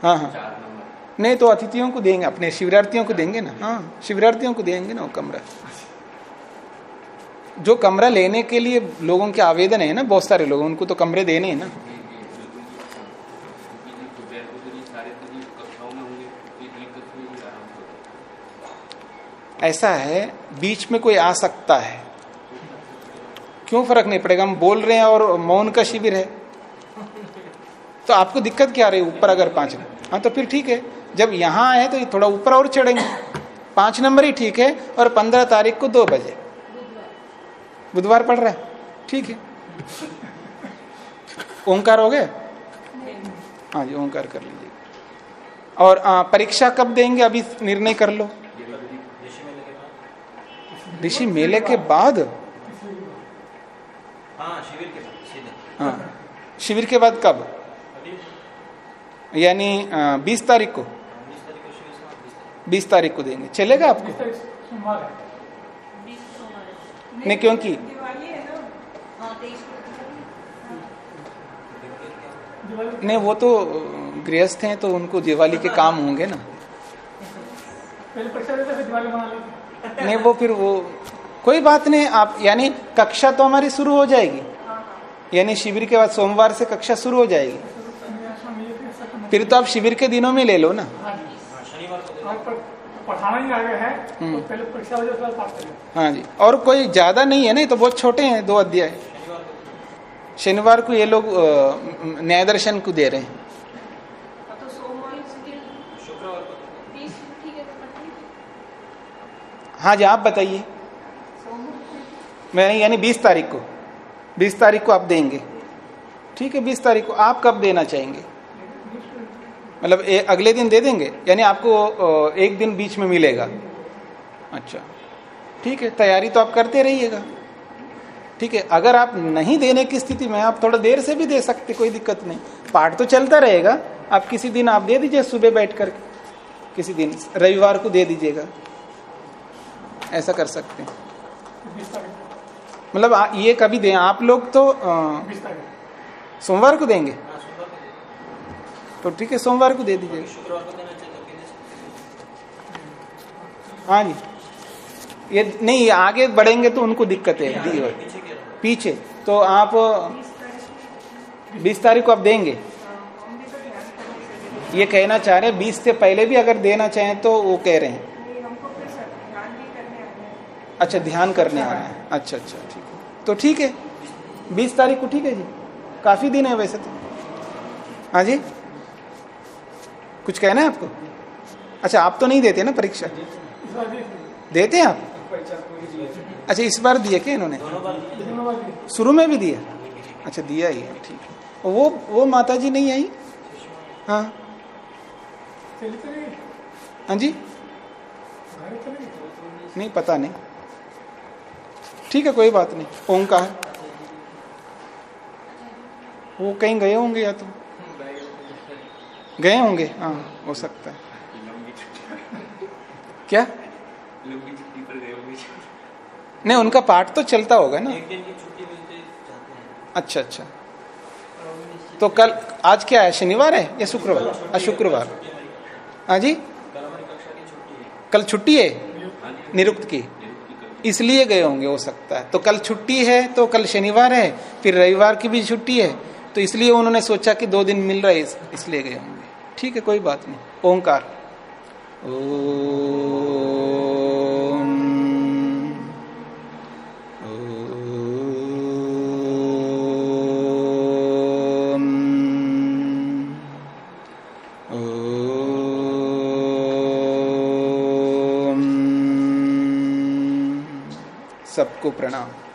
हाँ हाँ। नहीं तो अतिथियों को देंगे अपने शिवरार्थियों को देंगे ना। हाँ। शिवरार्थियों को देंगे ना वो कमरा। जो कमरा लेने के लिए लोगों के आवेदन है ना बहुत सारे लोग उनको तो कमरे देने हैं ना। ऐसा है बीच में कोई आ सकता है। क्यों फ़र्क नहीं पड़ेगा? हम बोल रहे हैं और मौन का शिविर है। तो आपको दिक्कत क्या आ रही है ऊपर अगर पाँच? हाँ तो फिर ठीक है। जब यहाँ आए तो ये थोड़ा ऊपर और चढ़ेंगे। पाँच नंबर ही ठीक है और पंद्रह तारीख को दो बजे। बुधवार पड़ रहा है। ठीक है। ओंकार हो गए? हाँ जी ओंकार कर लीजिए। और आ, परीक्षा कब देंगे? अभी निर्णय कर लो। ऋषि मेले के बाद? हाँ शिविर के बाद हाँ। शिविर के बाद कब? यानी बीस तारीख को। बीस तारीख को देंगे। चलेगा आपको? नहीं क्योंकि नहीं वो तो गृहस्थ हैं तो उनको दिवाली के काम होंगे ना। नहीं वो फिर वो कोई बात नहीं आप यानी कक्षा तो हमारी शुरू हो जाएगी। यानी शिविर के बाद सोमवार से कक्षा शुरू हो जाएगी। फिर तो आप शिविर के दिनों में ले लो ना। हाँ हाँ आज पर पढ़ाना ही आगे है हम्म। तो पहले परीक्षा वजह से पास करें हाँ जी। और कोई ज़्यादा नहीं है ना तो बहुत छोटे हैं दो अध्याय। शनिवार को ये लोग न्याय दर्शन को दे रहे हैं। तो है तो पढ़ते हाँ। जी आप बताइए। सोमवार मैं यानी बीस तारीख को। बीस तारीख को आप देंगे। ठीक है बीस तारीख को आप कब देना चाहेंगे? मतलब अगले दिन दे देंगे यानी आपको एक दिन बीच में मिलेगा। अच्छा। ठीक है तैयारी तो आप करते रहिएगा। ठीक है अगर आप नहीं देने की स्थिति में आप थोड़ा देर से भी दे सकते कोई दिक्कत नहीं। पाठ तो चलता रहेगा आप किसी दिन आप दे दीजिए सुबह बैठ कर किसी दिन रविवार को दे दीजिएगा। ऐसा कर सकते हैं। मतलब ये कभी दें आप लोग तो सोमवार को देंगे? तो ठीक है, सोमवार को दे दीजिएगा शुक्रवार को देना चाहिए दे सकते हाँ जी। ये नहीं आगे बढ़ेंगे तो उनको दिक्कत है, दी- पीछे रहा पीछे तो आप, बीस तारीख को आप देंगे। ये कहना चाह रहे हैं, बीस से पहले भी अगर देना चाहें तो वो कह रहे हैं। अच्छा ध्यान करने आना है। अच्छा अच्छा ठीक है। तो ठीक है, बीस तारीख को ठीक है जी। काफ़ी दिन है वैसे तो। हाँ जी। कुछ कहना है आपको? अच्छा आप तो नहीं देते ना परीक्षा? देते हैं आप? अच्छा इस बार दिए क्या इन्होंने? शुरू में भी दिया? अच्छा दिया ही ठीक है। वो वो माता जी नहीं आई? हाँ। हाँ जी। नहीं, पता नहीं। ठीक है, कोई बात नहीं। ओंकार। वो कहीं गए होंगे या तो? गए होंगे? हाँ हो सकता है। क्या? नहीं, उनका पाठ तो चलता होगा ना। अच्छा अच्छा। तो कल, आज क्या है? शनिवार है या शुक्रवार? शुक्रवार। हाँ जी? कल छुट्टी है? निरुक्त की। इसलिए गए होंगे, हो सकता है। तो कल छुट्टी है तो कल शनिवार है, फिर रविवार की भी छुट्टी है। तो इसलिए उन्होंने सोचा कि दो दिन मिल रहा है इसलिए गए होंगे। ठीक है कोई बात नहीं। ओंकार। सबको प्रणाम।